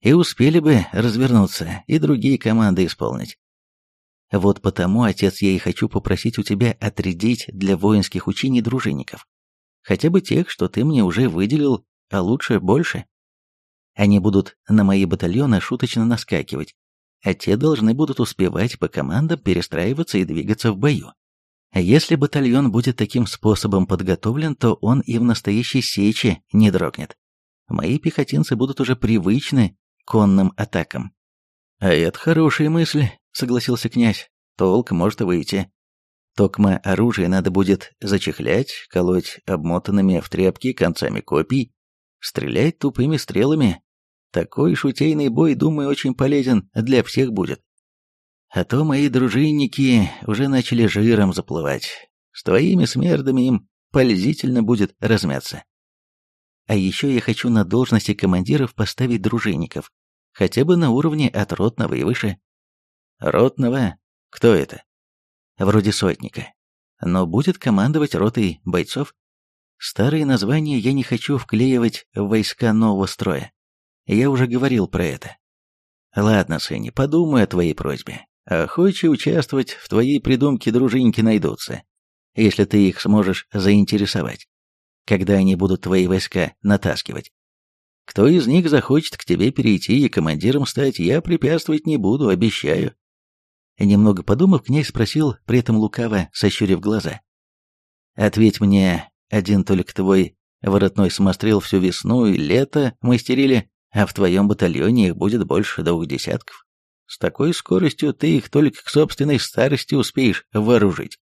и успели бы развернуться и другие команды исполнить. Вот потому, отец, я и хочу попросить у тебя отрядить для воинских учений дружинников. Хотя бы тех, что ты мне уже выделил, а лучше больше. Они будут на мои батальоны шуточно наскакивать, а те должны будут успевать по командам перестраиваться и двигаться в бою. Если батальон будет таким способом подготовлен, то он и в настоящей сече не дрогнет. Мои пехотинцы будут уже привычны конным атакам. «А это хорошая мысль», — согласился князь. «Толк может выйти. Токма оружие надо будет зачехлять, колоть обмотанными в тряпки концами копий, стрелять тупыми стрелами, такой шутейный бой, думаю, очень полезен для всех будет. А то мои дружинники уже начали жиром заплывать. С твоими смердами им пользительно будет размяться. А еще я хочу на должности командиров поставить дружинников, хотя бы на уровне от ротного и выше. Ротного? Кто это? Вроде сотника. Но будет командовать ротой бойцов. Старые названия я не хочу вклеивать в войска нового строя. Я уже говорил про это. Ладно, Сеня, подумай о твоей просьбе. Охочие участвовать в твоей придумке дружинки найдутся, если ты их сможешь заинтересовать, когда они будут твои войска натаскивать. Кто из них захочет к тебе перейти и командиром стать, я препятствовать не буду, обещаю. Немного подумав, князь спросил, при этом лукаво сощурив глаза. «Ответь мне, один только твой воротной самострел всю весну и лето мастерили, а в твоем батальоне их будет больше двух десятков. С такой скоростью ты их только к собственной старости успеешь вооружить.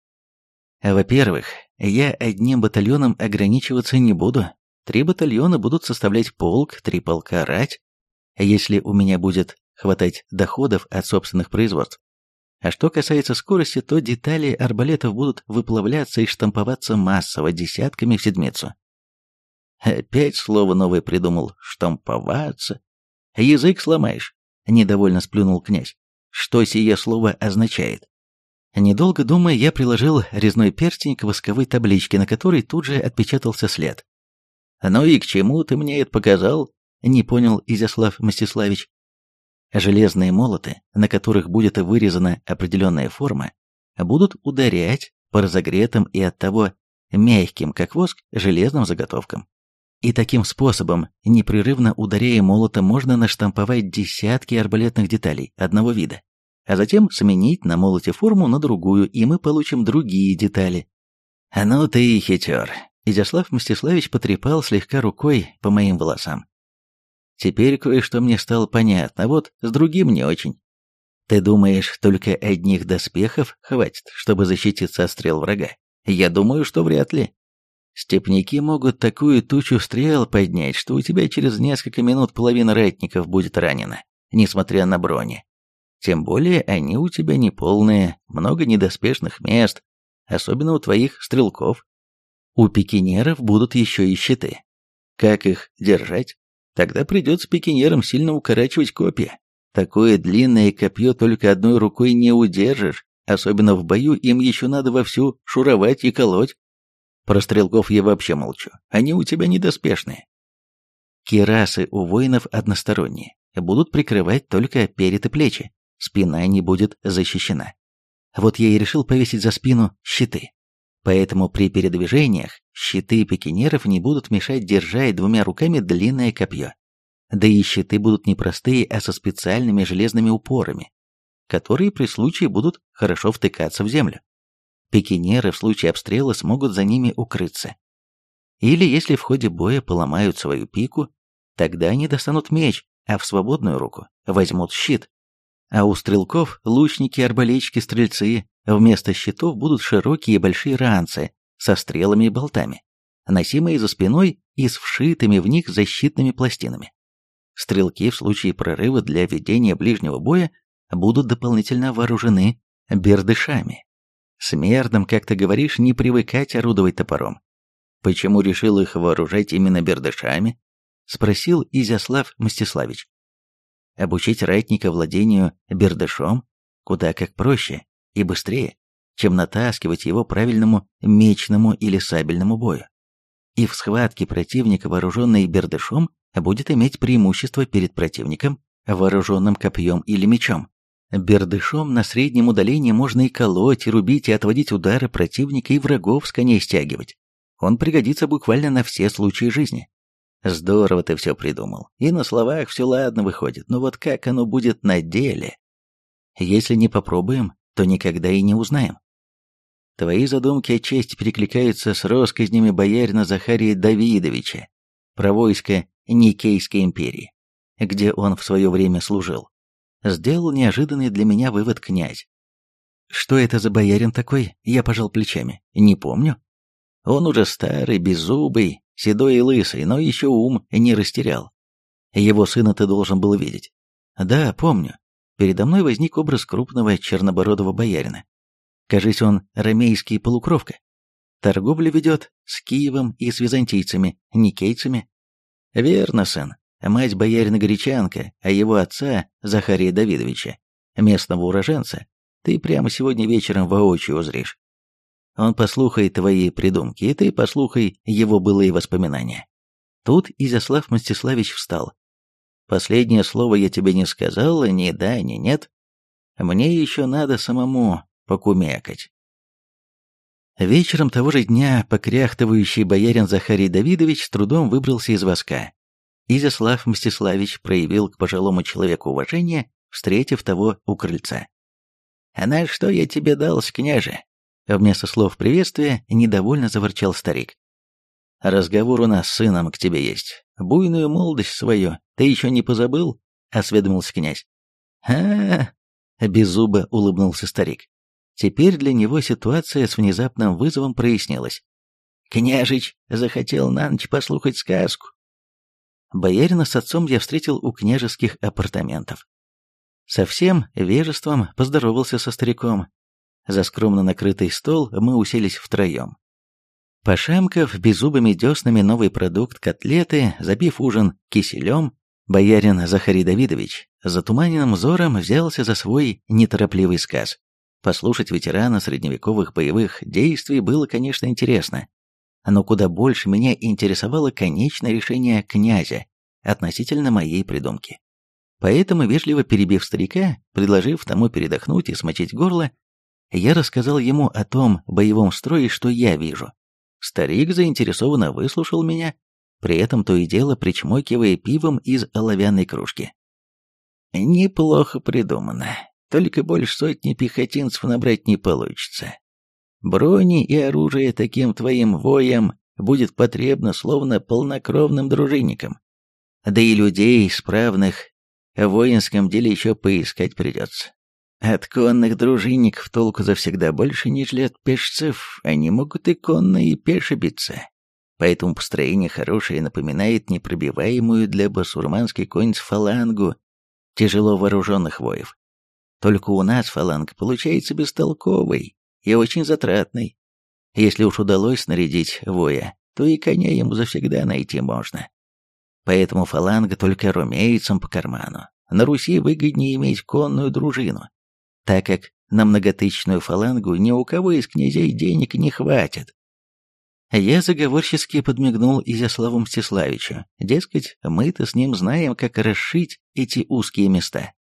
Во-первых, я одним батальоном ограничиваться не буду. Три батальона будут составлять полк, три полка рать. Если у меня будет хватать доходов от собственных производств, А что касается скорости, то детали арбалетов будут выплавляться и штамповаться массово десятками в седмицу. Опять слово новое придумал — штамповаться. Язык сломаешь, — недовольно сплюнул князь. Что сие слово означает? Недолго думая, я приложил резной перстень к восковой табличке, на которой тут же отпечатался след. «Ну и к чему ты мне это показал?» — не понял Изяслав Мстиславич. Железные молоты, на которых будет вырезана определенная форма, будут ударять по разогретым и оттого мягким, как воск, железным заготовкам. И таким способом, непрерывно ударяя молотом, можно наштамповать десятки арбалетных деталей одного вида, а затем сменить на молоте форму на другую, и мы получим другие детали. «А ну ты и хитер!» Изяслав Мстиславич потрепал слегка рукой по моим волосам. Теперь кое-что мне стало понятно, вот с другим не очень. Ты думаешь, только одних доспехов хватит, чтобы защититься от стрел врага? Я думаю, что вряд ли. Степники могут такую тучу стрел поднять, что у тебя через несколько минут половина ратников будет ранена, несмотря на брони. Тем более они у тебя не полные, много недоспешных мест, особенно у твоих стрелков. У пикинеров будут еще и щиты. Как их держать? Тогда придется пикинерам сильно укорачивать копья. Такое длинное копье только одной рукой не удержишь, особенно в бою им еще надо вовсю шуровать и колоть. Про стрелков я вообще молчу, они у тебя недоспешные. Кирасы у воинов односторонние, будут прикрывать только перед и плечи, спина не будет защищена. Вот я и решил повесить за спину щиты. Поэтому при передвижениях щиты пикинеров не будут мешать держать двумя руками длинное копье. Да и щиты будут не простые, а со специальными железными упорами, которые при случае будут хорошо втыкаться в землю. Пикинеры в случае обстрела смогут за ними укрыться. Или если в ходе боя поломают свою пику, тогда они достанут меч, а в свободную руку возьмут щит. А у стрелков, лучники, арбалетчики, стрельцы вместо щитов будут широкие и большие ранцы со стрелами и болтами, носимые за спиной и с вшитыми в них защитными пластинами. Стрелки в случае прорыва для ведения ближнего боя будут дополнительно вооружены бердышами. Смердам, как ты говоришь, не привыкать орудовать топором. Почему решил их вооружать именно бердышами? Спросил Изяслав Мстиславич. Обучить ратника владению бердышом куда как проще и быстрее, чем натаскивать его правильному мечному или сабельному бою. И в схватке противник, вооруженный бердышом, будет иметь преимущество перед противником, вооруженным копьем или мечом. Бердышом на среднем удалении можно и колоть, и рубить, и отводить удары противника, и врагов с коней стягивать. Он пригодится буквально на все случаи жизни. Здорово ты все придумал. И на словах все ладно выходит, но вот как оно будет на деле? Если не попробуем, то никогда и не узнаем. Твои задумки о чести перекликаются с россказнями боярина Захария Давидовича про войско Никейской империи, где он в свое время служил. Сделал неожиданный для меня вывод князь. Что это за боярин такой? Я пожал плечами. Не помню. Он уже старый, беззубый, седой и лысый, но еще ум не растерял. Его сына ты должен был видеть. Да, помню. Передо мной возник образ крупного чернобородого боярина. Кажись, он ромейский полукровка. Торговлю ведет с Киевом и с византийцами, никейцами. Верно, сын. Мать боярина Гречанка, а его отца, Захария Давидовича, местного уроженца, ты прямо сегодня вечером воочию узришь. Он послухает твои придумки, и ты послухай его былые воспоминания. Тут Изяслав Мстиславич встал. Последнее слово я тебе не сказал, ни да, ни нет. Мне еще надо самому покумекать. Вечером того же дня покряхтывающий боярин Захарий Давидович с трудом выбрался из воска. Изяслав Мстиславич проявил к пожилому человеку уважение, встретив того у крыльца. «А на что я тебе дал, княже?» Вместо слов приветствия недовольно заворчал старик. «Разговор у нас с сыном к тебе есть. Буйную молодость свою ты еще не позабыл?» — осведомился князь. а, -а, беззубо улыбнулся старик. Теперь для него ситуация с внезапным вызовом прояснилась. «Княжич захотел на ночь послухать сказку». Боярина с отцом я встретил у княжеских апартаментов. Со всем вежеством поздоровался со стариком. За скромно накрытый стол мы уселись втроем. Пошамков беззубыми деснами новый продукт котлеты, забив ужин киселем, боярин Захарий Давидович затуманенным взором взялся за свой неторопливый сказ. Послушать ветерана средневековых боевых действий было, конечно, интересно. Но куда больше меня интересовало конечное решение князя относительно моей придумки. Поэтому, вежливо перебив старика, предложив тому передохнуть и смочить горло, я рассказал ему о том боевом строе, что я вижу. Старик заинтересованно выслушал меня, при этом то и дело причмокивая пивом из оловянной кружки. «Неплохо придумано. Только больше сотни пехотинцев набрать не получится. Брони и оружие таким твоим воям будет потребно словно полнокровным дружинникам. Да и людей, справных, в воинском деле еще поискать придется. От конных дружинников толку завсегда больше, нежели от пешцев, они могут и конно, и пеше биться. Поэтому построение хорошее напоминает непробиваемую для басурманской конниц фалангу тяжело вооруженных воев. Только у нас фаланг получается бестолковый и очень затратный. Если уж удалось снарядить воя, то и коня ему завсегда найти можно. Поэтому фаланга только румейцам по карману. На Руси выгоднее иметь конную дружину, так как на многотысячную фалангу ни у кого из князей денег не хватит. Я заговорчески подмигнул Изяславу Мстиславичу. Дескать, мы-то с ним знаем, как расшить эти узкие места.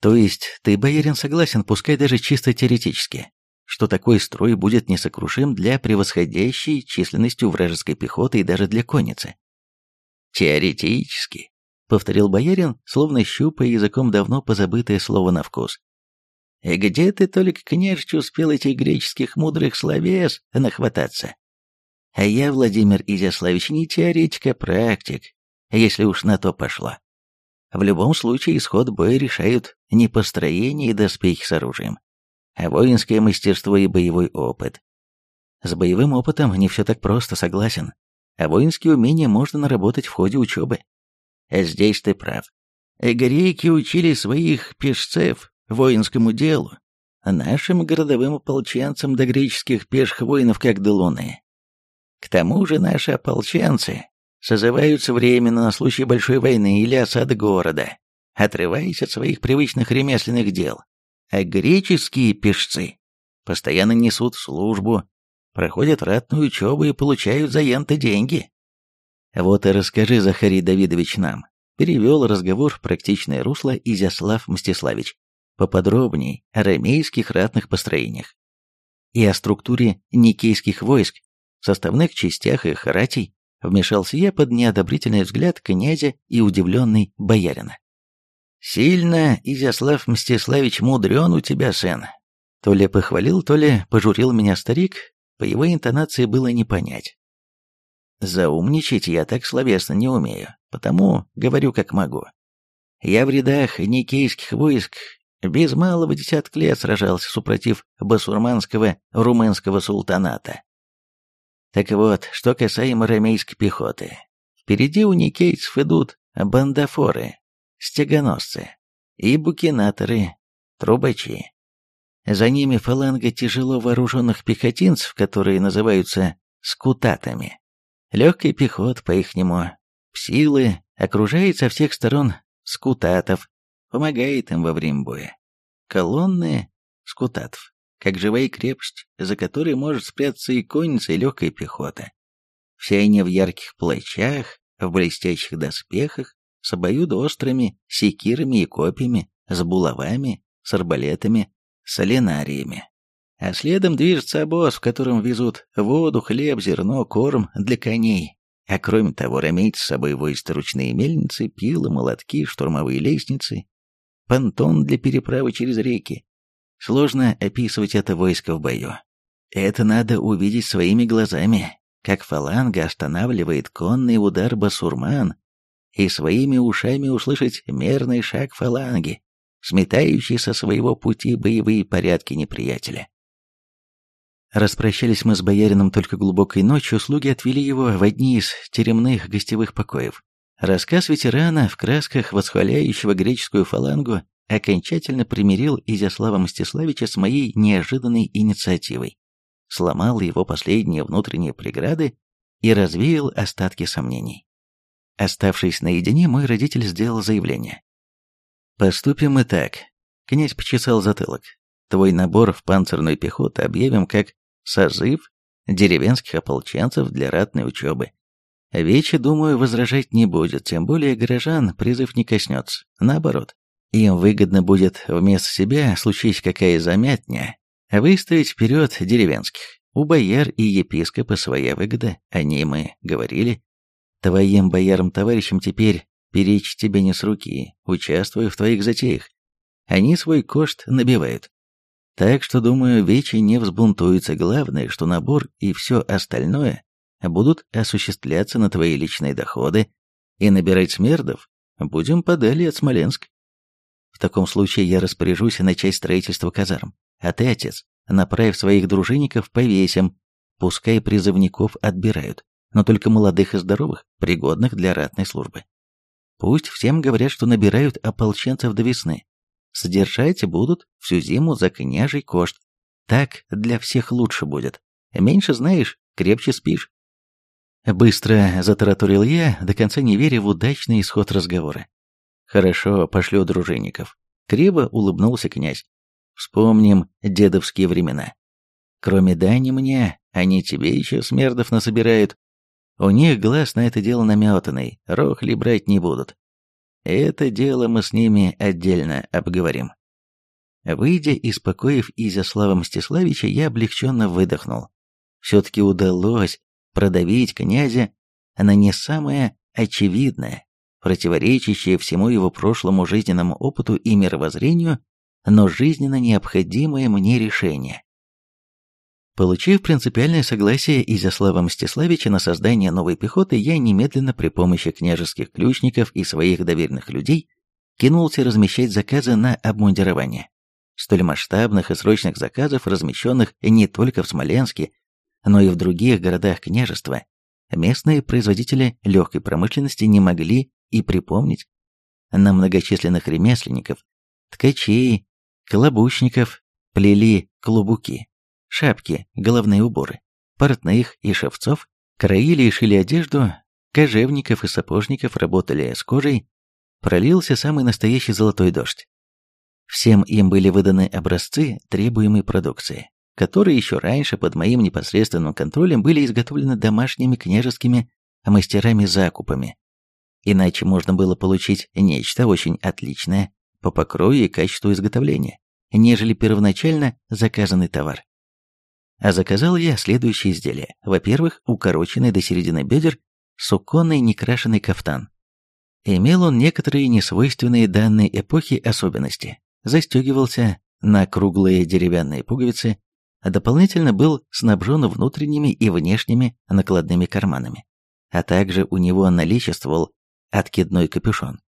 То есть ты, боярин, согласен, пускай даже чисто теоретически, что такой строй будет несокрушим для превосходящей численностью вражеской пехоты и даже для конницы. Теоретически, повторил боярин, словно щупая языком давно позабытое слово на вкус. И где ты только, княжич, успел этих греческих мудрых словес нахвататься? А я, Владимир Изяславич, не теоретик, а практик, если уж на то пошло. В любом случае исход боя решают не построение и доспехи с оружием, воинское мастерство и боевой опыт. С боевым опытом не все так просто, согласен, а воинские умения можно наработать в ходе учебы. А здесь ты прав. Грейки учили своих пешцев воинскому делу, нашим городовым ополченцам до греческих пеших воинов как до луны. К тому же наши ополченцы созываются временно на случай большой войны или осады города, отрываясь от своих привычных ремесленных дел. А греческие пешцы постоянно несут службу, проходят ратную учебу и получают за янты деньги. Вот и расскажи, Захарий Давидович, нам, перевел разговор в практичное русло Изяслав Мстиславич, поподробней о ромейских ратных построениях и о структуре никейских войск, составных частях их ратей, вмешался я под неодобрительный взгляд князя и удивленный боярина. «Сильно, Изяслав Мстиславич, мудрен у тебя, сын!» То ли похвалил, то ли пожурил меня старик, по его интонации было не понять. Заумничать я так словесно не умею, потому говорю как могу. Я в рядах никейских войск без малого десятка лет сражался супротив басурманского румынского султаната. Так вот, что касаемо ромейской пехоты. Впереди у никейцев идут бандафоры, стегоносцы и букинаторы, трубачи. За ними фаланга тяжело вооруженных пехотинцев, которые называются скутатами. Легкий пехот, по-ихнему, силы, окружает со всех сторон скутатов, помогает им во время боя. Колонны скутатов как живая крепость, за которой может спрятаться и конница, и легкая пехота. Все они в ярких плащах, в блестящих доспехах, с обоюдоострыми секирами и копьями, с булавами, с арбалетами, с оленариями. А следом движется обоз, в котором везут воду, хлеб, зерно, корм для коней. А кроме того, ромейцы с собой возят ручные мельницы, пилы, молотки, штурмовые лестницы, понтон для переправы через реки, Сложно описывать это войско в бою. Это надо увидеть своими глазами, как фаланга останавливает конный удар басурман, и своими ушами услышать мерный шаг фаланги, сметающий со своего пути боевые порядки неприятеля. Распрощались мы с боярином только глубокой ночью, слуги отвели его в одни из теремных гостевых покоев. Рассказ ветерана в красках, восхваляющего греческую фалангу, окончательно примирил Изяслава Мстиславича с моей неожиданной инициативой, сломал его последние внутренние преграды и развеял остатки сомнений. Оставшись наедине, мой родитель сделал заявление. «Поступим мы так». Князь почесал затылок. «Твой набор в панцирную пехоту объявим как созыв деревенских ополченцев для ратной учебы. Вече, думаю, возражать не будет, тем более горожан призыв не коснется. Наоборот, им выгодно будет вместо себя, случись какая замятня, выставить вперед деревенских. У бояр и епископа своя выгода, о ней мы говорили. Твоим боярам-товарищам теперь перечь тебе не с руки, участвуя в твоих затеях. Они свой кошт набивают. Так что, думаю, вечи не взбунтуются. Главное, что набор и все остальное будут осуществляться на твои личные доходы, и набирать смердов будем подали от Смоленска. В таком случае я распоряжусь начать строительство казарм, а ты, отец, направь своих дружинников повесим, пускай призывников отбирают, но только молодых и здоровых, пригодных для ратной службы. Пусть всем говорят, что набирают ополченцев до весны. Содержать будут всю зиму за княжий кошт. Так для всех лучше будет. Меньше знаешь, крепче спишь. Быстро затараторил я, до конца не веря в удачный исход разговора. «Хорошо, пошлю дружинников». Криво улыбнулся князь. «Вспомним дедовские времена. Кроме дани мне, они тебе еще смердов насобирают. У них глаз на это дело наметанный, рохли брать не будут. Это дело мы с ними отдельно обговорим». Выйдя из покоев Изяслава Мстиславича, я облегченно выдохнул. Все-таки удалось продавить князя на не самое очевидное, противоречащее всему его прошлому жизненному опыту и мировоззрению, но жизненно необходимое мне решение. Получив принципиальное согласие Изяслава Мстиславича на создание новой пехоты, я немедленно при помощи княжеских ключников и своих доверенных людей кинулся размещать заказы на обмундирование. Столь масштабных и срочных заказов, размещенных не только в Смоленске, но и в других городах княжества, местные производители легкой промышленности не могли и припомнить. На многочисленных ремесленников, ткачей, колобучников плели клубуки, шапки, головные уборы, портных и шевцов, краили и шили одежду, кожевников и сапожников работали с кожей, пролился самый настоящий золотой дождь. Всем им были выданы образцы требуемой продукции которые еще раньше под моим непосредственным контролем были изготовлены домашними княжескими мастерами-закупами. Иначе можно было получить нечто очень отличное по покрою и качеству изготовления, нежели первоначально заказанный товар. А заказал я следующие изделия. Во-первых, укороченный до середины бедер суконный некрашенный кафтан. Имел он некоторые несвойственные данной эпохи особенности. Застегивался на круглые деревянные пуговицы, а дополнительно был снабжен внутренними и внешними накладными карманами, а также у него наличествовал откидной капюшон.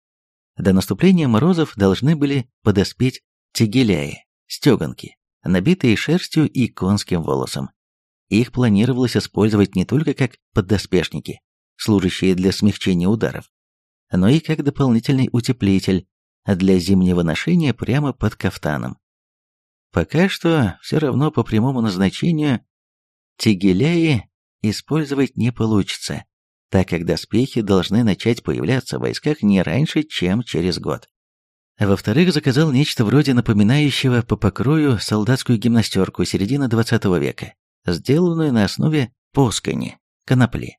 До наступления морозов должны были подоспеть тегеляи, стеганки, набитые шерстью и конским волосом. Их планировалось использовать не только как поддоспешники, служащие для смягчения ударов, но и как дополнительный утеплитель для зимнего ношения прямо под кафтаном. Пока что все равно по прямому назначению тигеляи использовать не получится, так как доспехи должны начать появляться в войсках не раньше, чем через год. Во-вторых, заказал нечто вроде напоминающего по покрою солдатскую гимнастерку середины 20 века, сделанную на основе поскани, конопли.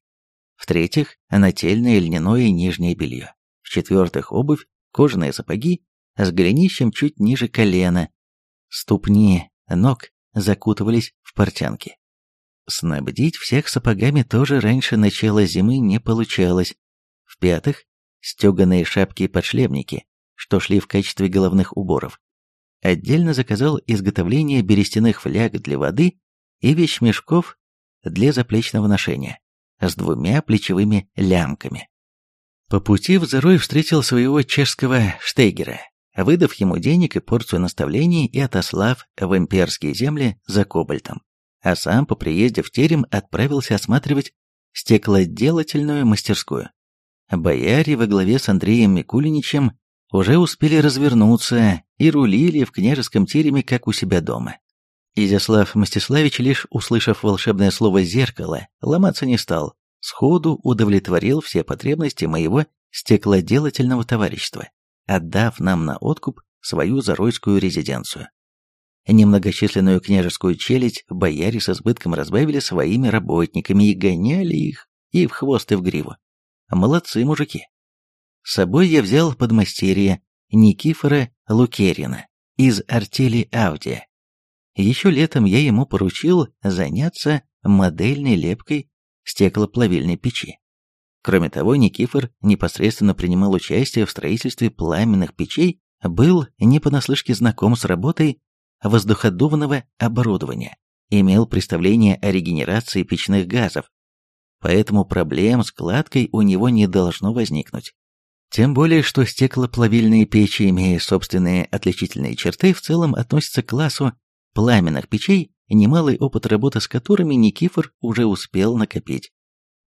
В-третьих, нательное льняное нижнее белье. В-четвертых, обувь, кожаные сапоги с голенищем чуть ниже колена, Ступни ног закутывались в портянки. Снабдить всех сапогами тоже раньше начала зимы не получалось. В-пятых, стеганые шапки и подшлемники, что шли в качестве головных уборов. Отдельно заказал изготовление берестяных фляг для воды и вещмешков для заплечного ношения с двумя плечевыми лямками. По пути в Зарой встретил своего чешского штейгера, выдав ему денег и порцию наставлений и отослав в имперские земли за кобальтом. А сам по приезде в терем отправился осматривать стеклоделательную мастерскую. Бояре во главе с Андреем Микулиничем уже успели развернуться и рулили в княжеском тереме, как у себя дома. Изяслав Мстиславич, лишь услышав волшебное слово «зеркало», ломаться не стал, сходу удовлетворил все потребности моего стеклоделательного товарищества, отдав нам на откуп свою заройскую резиденцию. Немногочисленную княжескую челядь бояре с избытком разбавили своими работниками и гоняли их и в хвост, и в гриву. Молодцы мужики. С собой я взял подмастерье Никифора Лукерина из артели Авдия. Еще летом я ему поручил заняться модельной лепкой стеклоплавильной печи. Кроме того, Никифор непосредственно принимал участие в строительстве пламенных печей, был не понаслышке знаком с работой воздуходувного оборудования, имел представление о регенерации печных газов, поэтому проблем с кладкой у него не должно возникнуть. Тем более, что стеклоплавильные печи, имея собственные отличительные черты, в целом относятся к классу пламенных печей, немалый опыт работы с которыми Никифор уже успел накопить.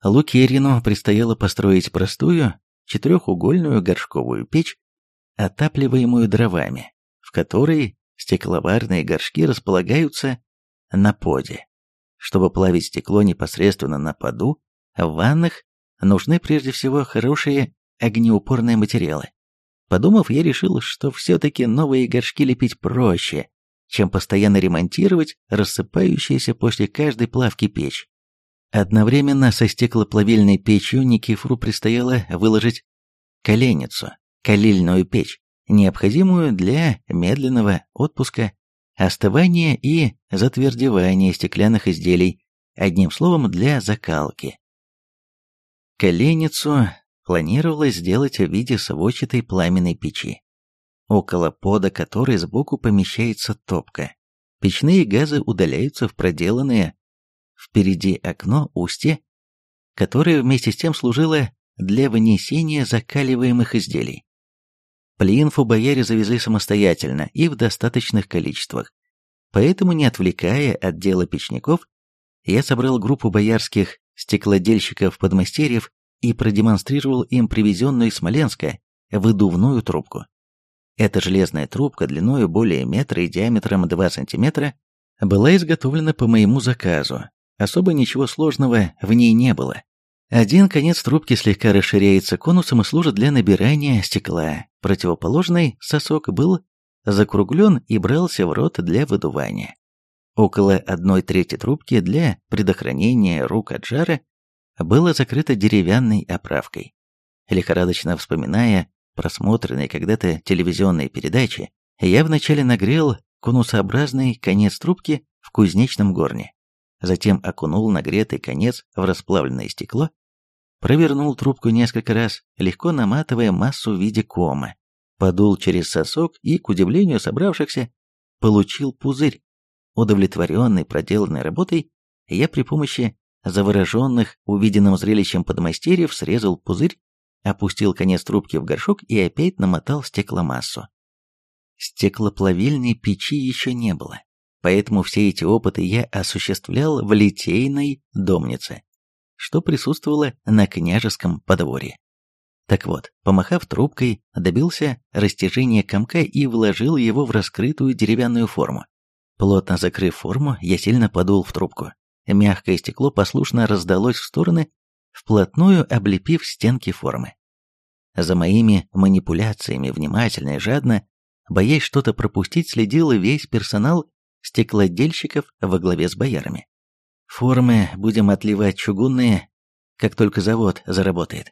Лукерину предстояло построить простую четырехугольную горшковую печь, отапливаемую дровами, в которой стекловарные горшки располагаются на поде. Чтобы плавить стекло непосредственно на поду, в ваннах нужны прежде всего хорошие огнеупорные материалы. Подумав, я решил, что все-таки новые горшки лепить проще, чем постоянно ремонтировать рассыпающиеся после каждой плавки печь. Одновременно со стеклоплавильной печью Никифору предстояло выложить коленницу, калильную печь, необходимую для медленного отпуска, остывания и затвердевания стеклянных изделий, одним словом, для закалки. Коленницу планировалось сделать в виде сводчатой пламенной печи, около пода которой сбоку помещается топка. Печные газы удаляются в проделанное впереди окно устье, которое вместе с тем служило для вынесения закаливаемых изделий. Плинфу бояре завезли самостоятельно и в достаточных количествах. Поэтому, не отвлекая от дела печников, я собрал группу боярских стеклодельщиков-подмастерьев и продемонстрировал им привезенную из Смоленска выдувную трубку. Эта железная трубка длиной более метра и диаметром 2 сантиметра была изготовлена по моему заказу. Особо ничего сложного в ней не было. Один конец трубки слегка расширяется конусом и служит для набирания стекла. Противоположный сосок был закруглен и брался в рот для выдувания. Около одной трети трубки для предохранения рук от жара было закрыто деревянной оправкой. Лихорадочно вспоминая просмотренные когда-то телевизионные передачи, я вначале нагрел конусообразный конец трубки в кузнечном горне, затем окунул нагретый конец в расплавленное стекло провернул трубку несколько раз, легко наматывая массу в виде кома, подул через сосок и, к удивлению собравшихся, получил пузырь. Удовлетворенный проделанной работой, я при помощи завороженных увиденным зрелищем подмастерьев срезал пузырь, опустил конец трубки в горшок и опять намотал стекломассу. Стеклоплавильной печи еще не было, поэтому все эти опыты я осуществлял в литейной домнице что присутствовало на княжеском подворье. Так вот, помахав трубкой, добился растяжения комка и вложил его в раскрытую деревянную форму. Плотно закрыв форму, я сильно подул в трубку. Мягкое стекло послушно раздалось в стороны, вплотную облепив стенки формы. За моими манипуляциями внимательно и жадно, боясь что-то пропустить, следил весь персонал стеклодельщиков во главе с боярами. Формы будем отливать чугунные, как только завод заработает.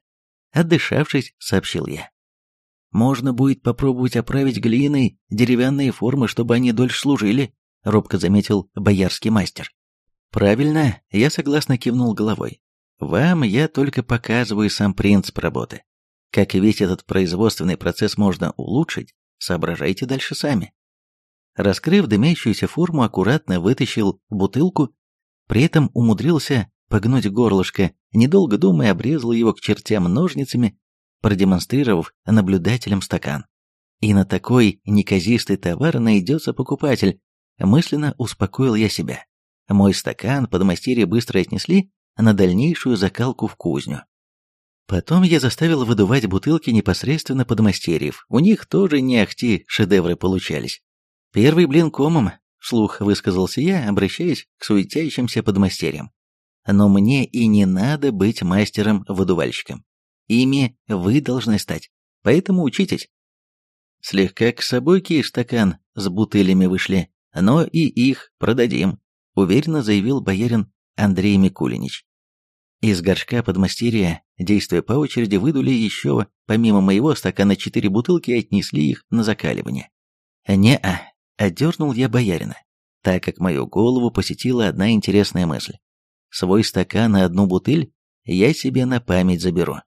Отдышавшись, сообщил я. Можно будет попробовать оправить глиной деревянные формы, чтобы они дольше служили, робко заметил боярский мастер. Правильно, я согласно кивнул головой. Вам я только показываю сам принцип работы. Как весь этот производственный процесс можно улучшить, соображайте дальше сами. Раскрыв дымящуюся форму, аккуратно вытащил бутылку при этом умудрился погнуть горлышко, недолго думая, обрезал его к чертям ножницами, продемонстрировав наблюдателям стакан. И на такой неказистый товар найдется покупатель, мысленно успокоил я себя. Мой стакан подмастерье быстро отнесли на дальнейшую закалку в кузню. Потом я заставил выдувать бутылки непосредственно под мастерьев. У них тоже не ахти шедевры получались. Первый блин комом, вслух высказался я, обращаясь к суетящимся подмастерьям. Но мне и не надо быть мастером-выдувальщиком. Ими вы должны стать, поэтому учитесь. Слегка к собой стакан с бутылями вышли, но и их продадим, уверенно заявил боярин Андрей Микулинич. Из горшка подмастерья, действуя по очереди, выдули еще, помимо моего стакана, четыре бутылки и отнесли их на закаливание. «Не-а», — отдернул я боярина, так как мою голову посетила одна интересная мысль. Свой стакан и одну бутыль я себе на память заберу.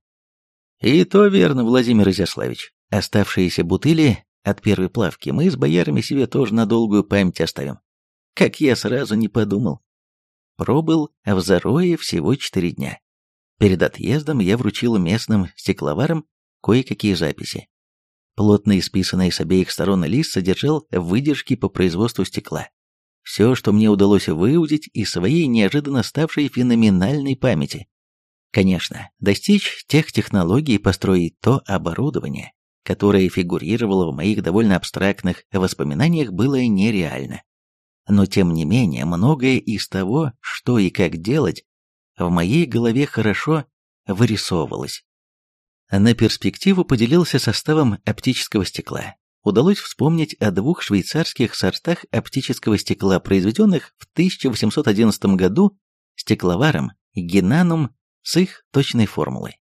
И то верно, Владимир Изяславич. Оставшиеся бутыли от первой плавки мы с боярами себе тоже на долгую память оставим. Как я сразу не подумал. Пробыл в Зарое всего четыре дня. Перед отъездом я вручил местным стекловарам кое-какие записи. Плотно исписанный с обеих сторон лист содержал выдержки по производству стекла. Все, что мне удалось выудить из своей неожиданно ставшей феноменальной памяти. Конечно, достичь тех технологий и построить то оборудование, которое фигурировало в моих довольно абстрактных воспоминаниях, было нереально но тем не менее многое из того, что и как делать, в моей голове хорошо вырисовывалось. На перспективу поделился составом оптического стекла. Удалось вспомнить о двух швейцарских сортах оптического стекла, произведенных в 1811 году стекловаром Генанум с их точной формулой.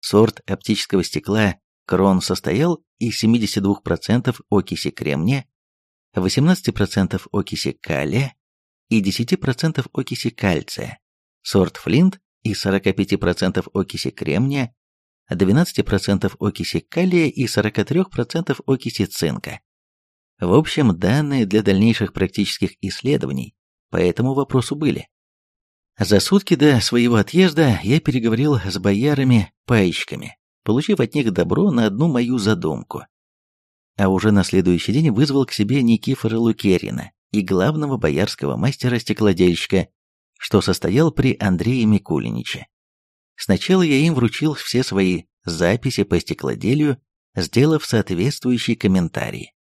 Сорт оптического стекла Крон состоял из 72% окиси кремния, 18% окиси калия и 10% окиси кальция, сорт флинт и 45% окиси кремния, 12% окиси калия и 43% окиси цинка. В общем, данные для дальнейших практических исследований по этому вопросу были. За сутки до своего отъезда я переговорил с боярами-пайщиками, получив от них добро на одну мою задумку а уже на следующий день вызвал к себе Никифора Лукерина и главного боярского мастера-стеклодельщика, что состоял при Андрее Микулиниче. Сначала я им вручил все свои записи по стеклоделию, сделав соответствующий комментарий,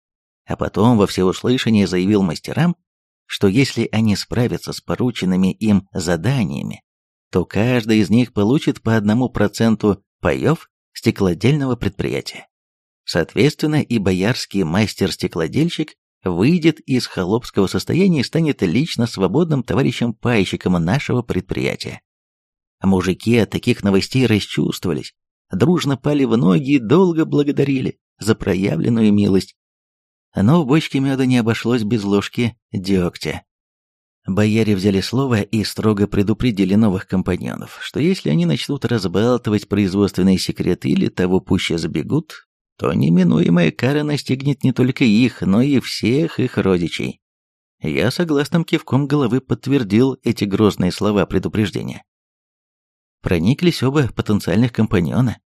а потом во всеуслышание заявил мастерам, что если они справятся с порученными им заданиями, то каждый из них получит по одному проценту паев стеклодельного предприятия. Соответственно, и боярский мастер-стеклодельщик выйдет из холопского состояния и станет лично свободным товарищем-пайщиком нашего предприятия. Мужики от таких новостей расчувствовались, дружно пали в ноги и долго благодарили за проявленную милость. Но в бочке меда не обошлось без ложки дегтя. Бояре взяли слово и строго предупредили новых компаньонов, что если они начнут разбалтывать производственные секреты или того пуще забегут, то неминуемая кара настигнет не только их, но и всех их родичей. Я согласным кивком головы подтвердил эти грозные слова предупреждения. Прониклись оба потенциальных компаньона.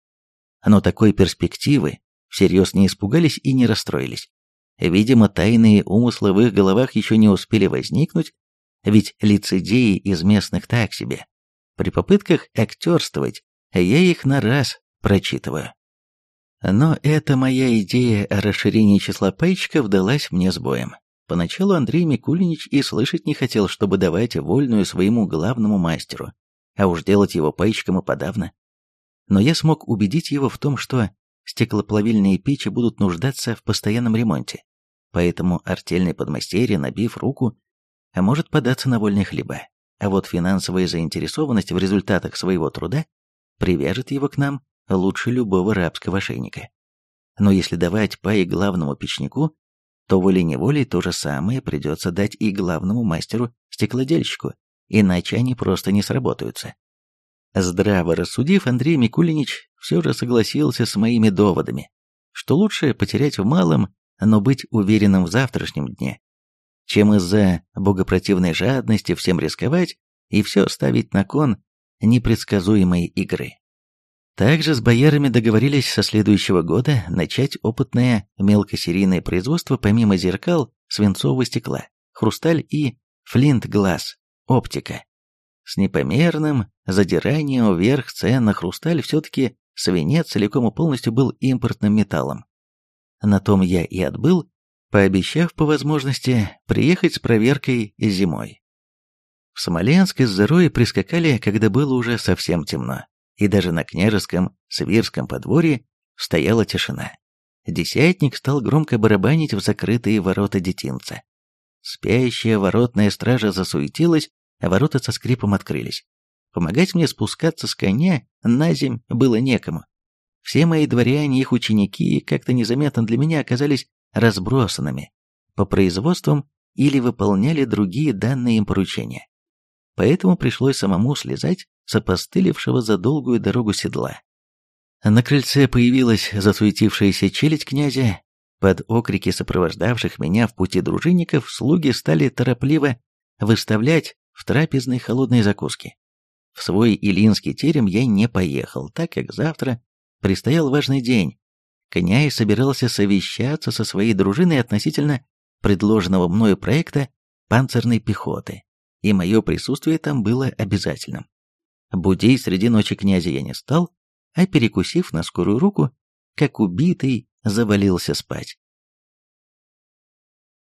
Но такой перспективы всерьез не испугались и не расстроились. Видимо, тайные умыслы в их головах еще не успели возникнуть, ведь лицедеи из местных так себе. При попытках актерствовать я их на раз прочитываю. Но эта моя идея о расширении числа пайчиков далась мне с боем. Поначалу Андрей Микулинич и слышать не хотел, чтобы давать вольную своему главному мастеру, а уж делать его пайчиком и подавно. Но я смог убедить его в том, что стеклоплавильные печи будут нуждаться в постоянном ремонте. Поэтому артельный подмастерье, набив руку, может податься на вольные хлеба. А вот финансовая заинтересованность в результатах своего труда привяжет его к нам лучше любого рабского ошейника. Но если давать паи главному печнику, то волей-неволей то же самое придется дать и главному мастеру-стеклодельщику, иначе они просто не сработаются. Здраво рассудив, Андрей Микулинич все же согласился с моими доводами, что лучше потерять в малом, но быть уверенным в завтрашнем дне, чем из-за богопротивной жадности всем рисковать и все ставить на кон непредсказуемой игры. Также с боярами договорились со следующего года начать опытное мелкосерийное производство помимо зеркал, свинцового стекла, хрусталь и флинт-глаз, оптика. С непомерным задиранием вверх цен на хрусталь все-таки свинец целиком и полностью был импортным металлом. На том я и отбыл, пообещав по возможности приехать с проверкой зимой. В Смоленск из Зерои прискакали, когда было уже совсем темно, и даже на княжеском Свирском подворье стояла тишина. Десятник стал громко барабанить в закрытые ворота детинца. Спящая воротная стража засуетилась, а ворота со скрипом открылись. Помогать мне спускаться с коня на земь было некому. Все мои дворяне, их ученики, как-то незаметно для меня оказались разбросанными по производствам или выполняли другие данные им поручения. Поэтому пришлось самому слезать с опостылевшего за долгую дорогу седла. На крыльце появилась засуетившаяся челядь князя. Под окрики сопровождавших меня в пути дружинников слуги стали торопливо выставлять в трапезной холодные закуски. В свой Илинский терем я не поехал, так как завтра предстоял важный день. Князь собирался совещаться со своей дружиной относительно предложенного мною проекта панцирной пехоты, и мое присутствие там было обязательным. Будить среди ночи князя я не стал, а перекусив на скорую руку, как убитый, завалился спать.